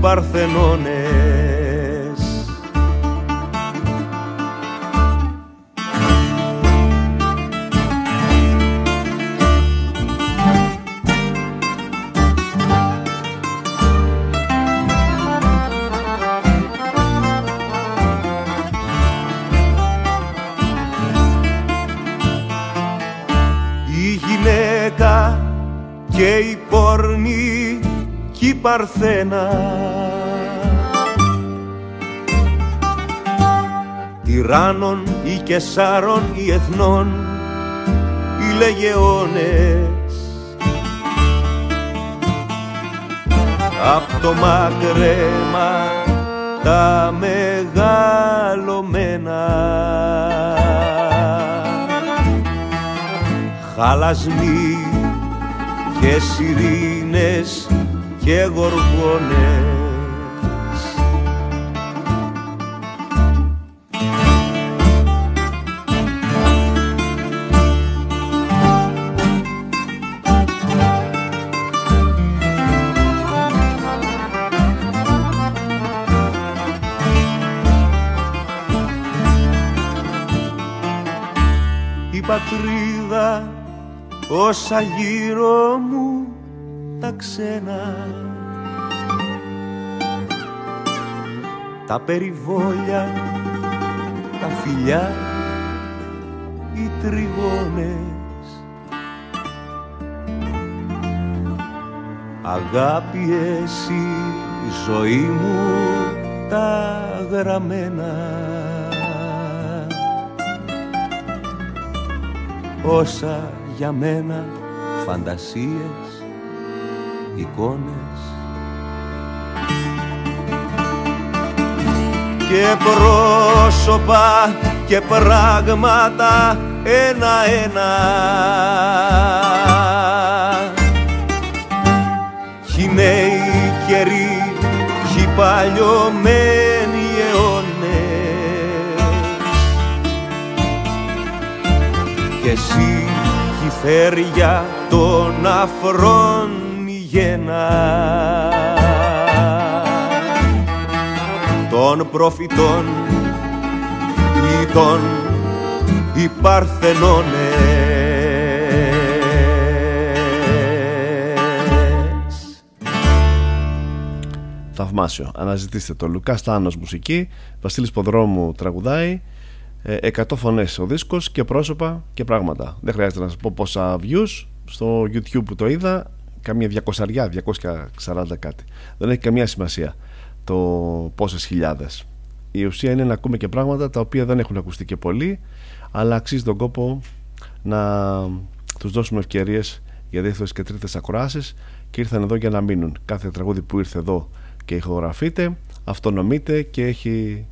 Παρθένα. Τυράννων ή κεσάρων ή εθνών οι λεγεώνες. Απ' το μακρέμα τα μεγαλωμένα. Χαλασμοί και σιρήνες και γοργόνες. Η πατρίδα όσα γύρω μου τα ξένα. Τα περιβόλια, τα φιλιά, οι τριγώνες. Αγάπη εσύ η ζωή μου τα γραμμένα. Όσα για μένα φαντασίες, εικόνες. Και πρόσωπα και πράγματα ένα-ένα Κι νέοι καιροί, κι παλιωμένοι αιώνες. Κι εσύ κι η αστέρια των αφρών γένα των προφητών ή των υπαρθενώνες. Θαυμάσιο. Αναζητήστε το. Λουκάς Τάνος μουσική, Βασίλης Ποδρόμου τραγουδάει, ε, 100 φωνές ο δίσκος και πρόσωπα και πράγματα. Δεν χρειάζεται να σας πω πόσα views στο YouTube που το είδα, καμία 200, 240 κάτι. Δεν έχει καμία σημασία το πόσες χιλιάδες. Η ουσία είναι να ακούμε και πράγματα τα οποία δεν έχουν ακουστεί και πολύ, αλλά αξίζει τον κόπο να τους δώσουμε ευκαιρίες για δεύτερες και τρίτες ακροάσεις και ήρθαν εδώ για να μείνουν. Κάθε τραγούδι που ήρθε εδώ και ηχογραφείται, αυτονομείται και έχει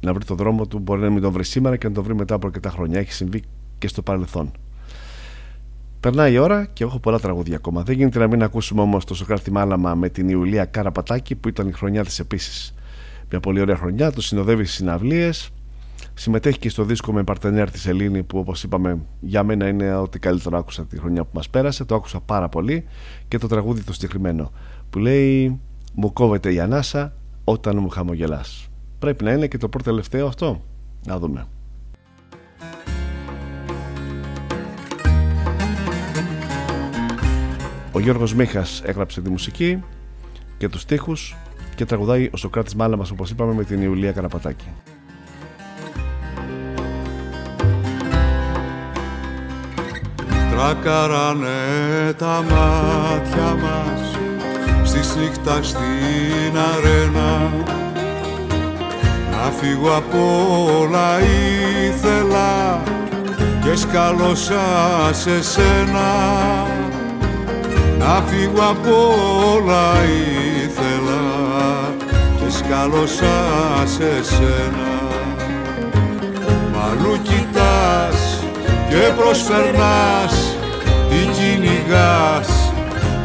να βρει το δρόμο του. Μπορεί να μην τον βρει σήμερα και να τον βρει μετά από αρκετά χρόνια. Έχει συμβεί και στο παρελθόν. Περνάει η ώρα και έχω πολλά τραγούδια ακόμα. Δεν γίνεται να μην ακούσουμε όμως το Σοκράτη Μάλαμα με την Ιουλία Καραπατάκη που ήταν η χρονιά της επίσης. Μια πολύ ωραία χρονιά, του συνοδεύει στις συναυλίες. Συμμετέχει και στο δίσκο με παρτενέρ της Ελλήνη που όπως είπαμε για μένα είναι ό,τι καλύτερο άκουσα τη χρονιά που μας πέρασε. Το άκουσα πάρα πολύ και το τραγούδι το συγκεκριμένο που λέει Μου κόβεται η ανάσα όταν μου χαμογελάς. Πρέπει να είναι και το πρώτο τελευταίο αυτό. Να δούμε. Ο Γιώργος Μίχας έγραψε τη μουσική και τους στίχους και τραγουδάει ο Σοκράτης Μάλαμας όπως είπαμε με την Ιουλία Καραπατάκη. Τρακαράνε τα μάτια μας στη νύχτας στην αρένα να φύγω από όλα ήθελα και σκάλωσα σε σένα να φύγω από όλα ήθελα και σκάλωσα σε σένα. Μαλλού κοιτάς και προσπερνάς τι κυνηγάς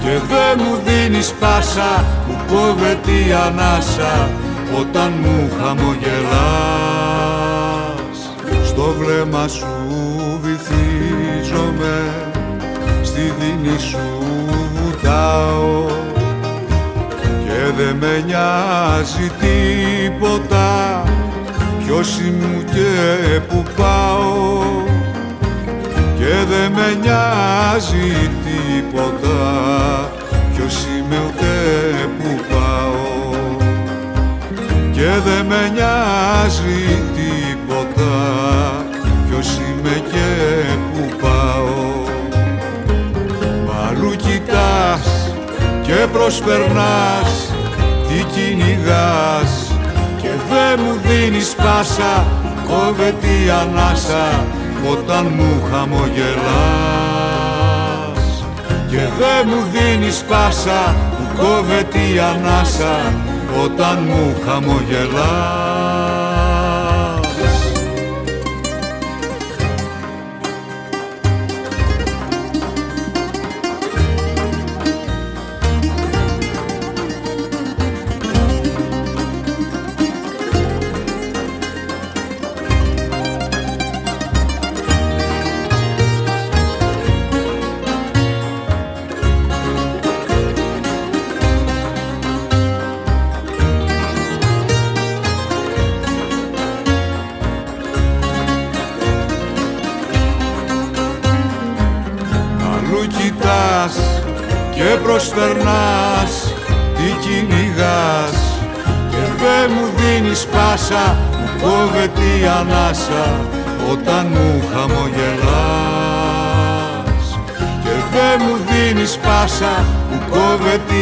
και δε μου δίνεις πάσα που κόβεται η ανάσα όταν μου χαμογελάς. Στο βλέμμα σου βυθίζομαι στη δίνη σου βουτάω και δε με νοιάζει τίποτα ποιος είμαι και που πάω και δε με νοιάζει τίποτα ποιος είμαι ούτε που πάω και δε με νοιάζει τίποτα ποιος είμαι και και προσπερνάς τι κυνηγάς. Και δε μου δίνεις πάσα κόβεται η ανάσα όταν μου χαμογελάς. Και δε μου δίνεις πάσα που κόβεται η ανάσα όταν μου χαμογελάς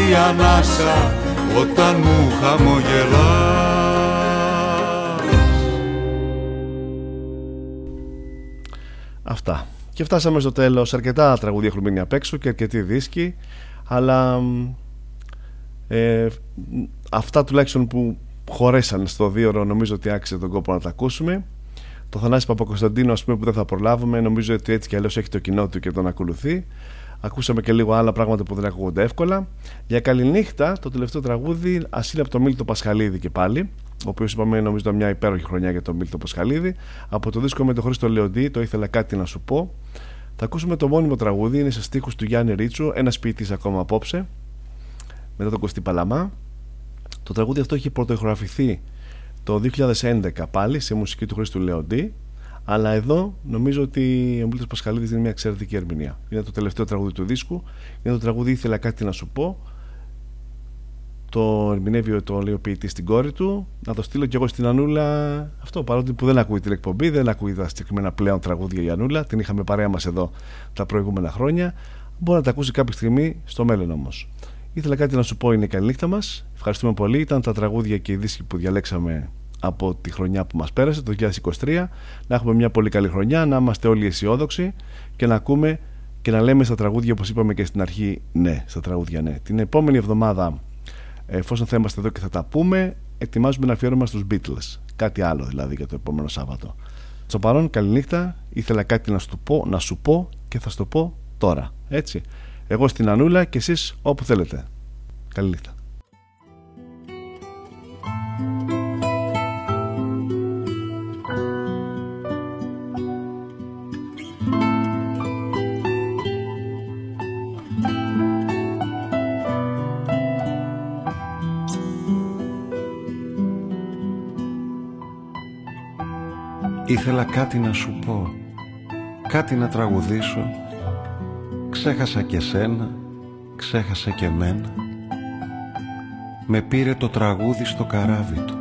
η ανάσα όταν μου χαμογελάς Αυτά. Και φτάσαμε στο τέλος. Αρκετά τραγούδια έχουν μείνει απ' έξω και αρκετοί δίσκοι. Αλλά ε, αυτά τουλάχιστον που χωρέσαν στο δύο ώρο νομίζω ότι άξιζε τον κόπο να τα ακούσουμε. Το Θανάση Παπακοσταντίνο, ας πούμε, που δεν θα προλάβουμε, νομίζω ότι έτσι κι αλλιώς έχει το κοινό του και τον ακολουθεί. Ακούσαμε και λίγο άλλα πράγματα που δεν ακούγονται εύκολα. Για καληνύχτα, το τελευταίο τραγούδι, ασύλλα από το Μίλτο Πασχαλίδη και πάλι ο οποίος είπαμε νομίζω μια υπέροχη χρονιά για τον Μίλτο Πασχαλίδη. Από το δίσκο με τον Χρήστο Λεοντή, το ήθελα κάτι να σου πω. Θα ακούσουμε το μόνιμο τραγούδι, είναι σε στίχους του Γιάννη Ρίτσου, ένα ποιητής ακόμα απόψε, μετά τον Κωστή Παλαμά. Το τραγούδι αυτό έχει πρωτοεχογραφηθεί το 2011 πάλι σε μουσική του Χρήστου Λεοντή αλλά εδώ νομίζω ότι ο Μίλτος Πασχαλίδης είναι μια εξαιρετική ερμηνεία. Είναι το τελευταίο τραγούδι του δίσκου. Είναι το τραγούδι Ήθελα κάτι να σου πω. Το ερμηνεύει το λέει ο ποιητής στην κόρη του. Να το στείλω και εγώ στην Ανούλα. Αυτό παρότι που δεν ακούει την εκπομπή, δεν ακούει τα συγκεκριμένα πλέον τραγούδια η Ανούλα. Την είχαμε παρέα μας εδώ τα προηγούμενα χρόνια. Μπορεί να τα ακούσει κάποια στιγμή στο μέλλον όμως. Ήθελα κάτι να σου πω είναι η καλή νύχτα μας. Ευχαριστούμε πολύ. Ήταν τα τραγούδια και οι δίσκοι που διαλέξαμε από τη χρονιά που μας πέρασε, το 2023. Να έχουμε μια πολύ καλή χρονιά, να είμαστε όλοι αισιόδοξοι και να ακούμε και να λέμε στα τραγούδια όπως είπαμε και στην αρχή ναι, στα τραγούδια ναι. Την επόμενη εβδομάδα εφόσον θα είμαστε εδώ και θα τα πούμε ετοιμάζουμε να αφιέρουμε στους Beatles. Κάτι άλλο δηλαδή για το επόμενο Σάββατο. Στο παρόν, καληνύχτα. Ήθελα κάτι να σου πω, να σου πω και θα σου το πω τώρα. Έτσι. Εγώ στην Ανούλα και εσείς όπου θέλετε. Καληνύχτα. Ήθελα κάτι να σου πω, κάτι να τραγουδήσω. Ξέχασα και σένα, ξέχασα και μένα. Με πήρε το τραγούδι στο καράβι του.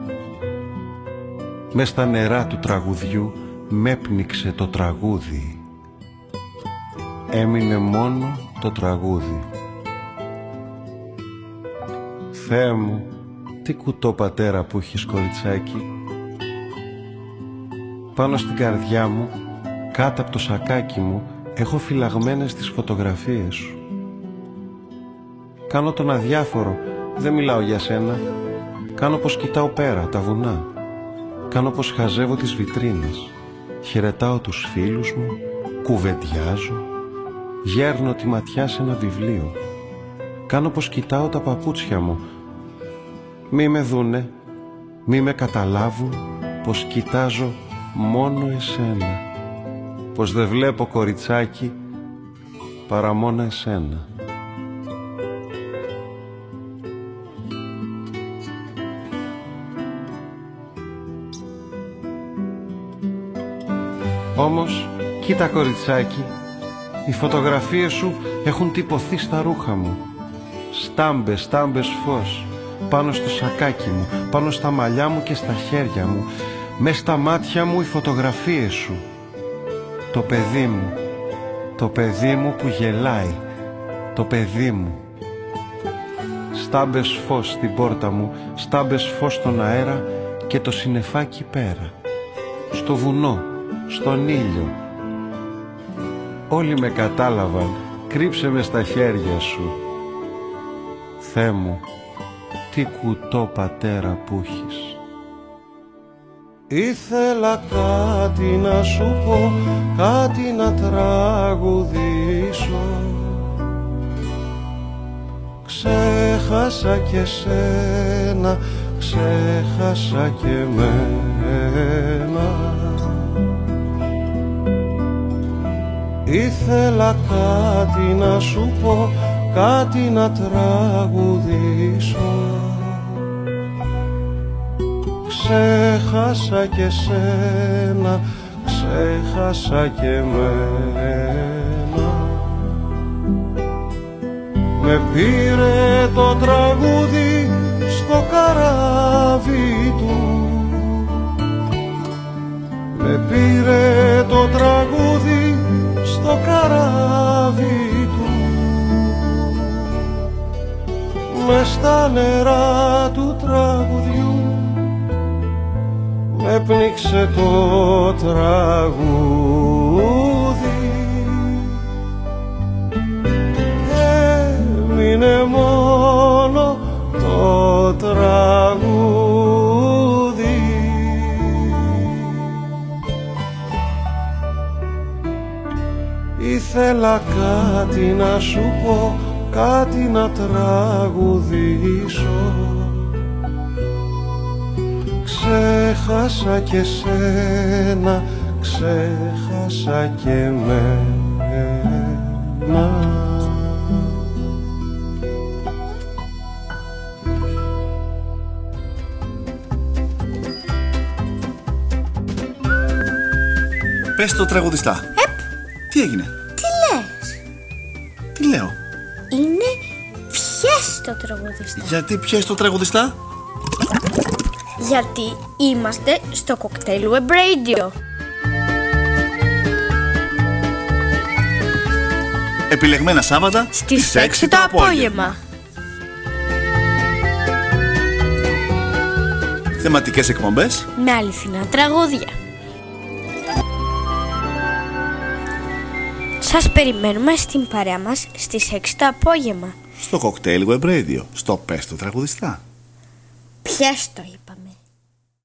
Μες στα νερά του τραγουδιού μέπνιξε το τραγούδι. Έμεινε μόνο το τραγούδι. Θεέ μου, τι κουτό πατέρα που έχεις κοριτσάκι πάνω στην καρδιά μου, κάτω από το σακάκι μου, έχω φυλαγμένες τις φωτογραφίες σου. Κάνω τον αδιάφορο, δεν μιλάω για σένα. Κάνω πως κοιτάω πέρα, τα βουνά. Κάνω πως χαζεύω τις βιτρίνες. Χαιρετάω τους φίλους μου, κουβεντιάζω. Γέρνω τη ματιά σε ένα βιβλίο. Κάνω πως κοιτάω τα παπούτσια μου. Μη με δούνε, μη με καταλάβουν πως κοιτάζω μόνο εσένα. Πως δεν βλέπω κοριτσάκι παρά μόνο εσένα. Όμως, κοίτα κοριτσάκι, οι φωτογραφίες σου έχουν τυπωθεί στα ρούχα μου. Στάμπες, στάμπες φως, πάνω στο σακάκι μου, πάνω στα μαλλιά μου και στα χέρια μου μες στα μάτια μου οι φωτογραφίες σου. Το παιδί μου. Το παιδί μου που γελάει. Το παιδί μου. Στάμπες φως στην πόρτα μου Στάμπες φως στον αέρα Και το συνεφάκι πέρα. Στο βουνό Στον ήλιο. Όλοι με κατάλαβαν. Κρύψε με στα χέρια σου. Θεέ μου Τι κουτό πατέρα που έχεις Ήθελα κάτι να σου πω, κάτι να τραγουδήσω. Ξέχασα και σένα, ξέχασα και μένα Ήθελα κάτι να σου πω, κάτι να τραγουδήσω Ξέχασα και σένα, ξέχασα και μένα Με πήρε το τραγούδι στο καράβι του. Με πήρε το τραγούδι στο καράβι του. Μες στα νερά του τραγουδιού έπνιξε το τραγούδι. Έμεινε μόνο το τραγούδι. Ήθελα κάτι να σου πω, κάτι να τραγουδήσω Ξέχασα και σένα, ξέχασα και μένα ξανά Πες το τραγουδιστά. Επ. Τι έγινε; Τι λες; Τι λέω; Είναι πιες το τραγουδιστά Γιατί πιες το τραγουδιστά; Γιατί είμαστε στο κοκτέιλ Web Radio. Επιλεγμένα Σάββατα Στις 6 το απόγευμα. Θεματικές εκπομπές. Με αληθινά τραγούδια. Σας περιμένουμε στην παρέα μας στις 6 το απόγευμα. Στο Cocktail Web Radio. Στο Πες το τραγουδιστά. Πιες το είπαμε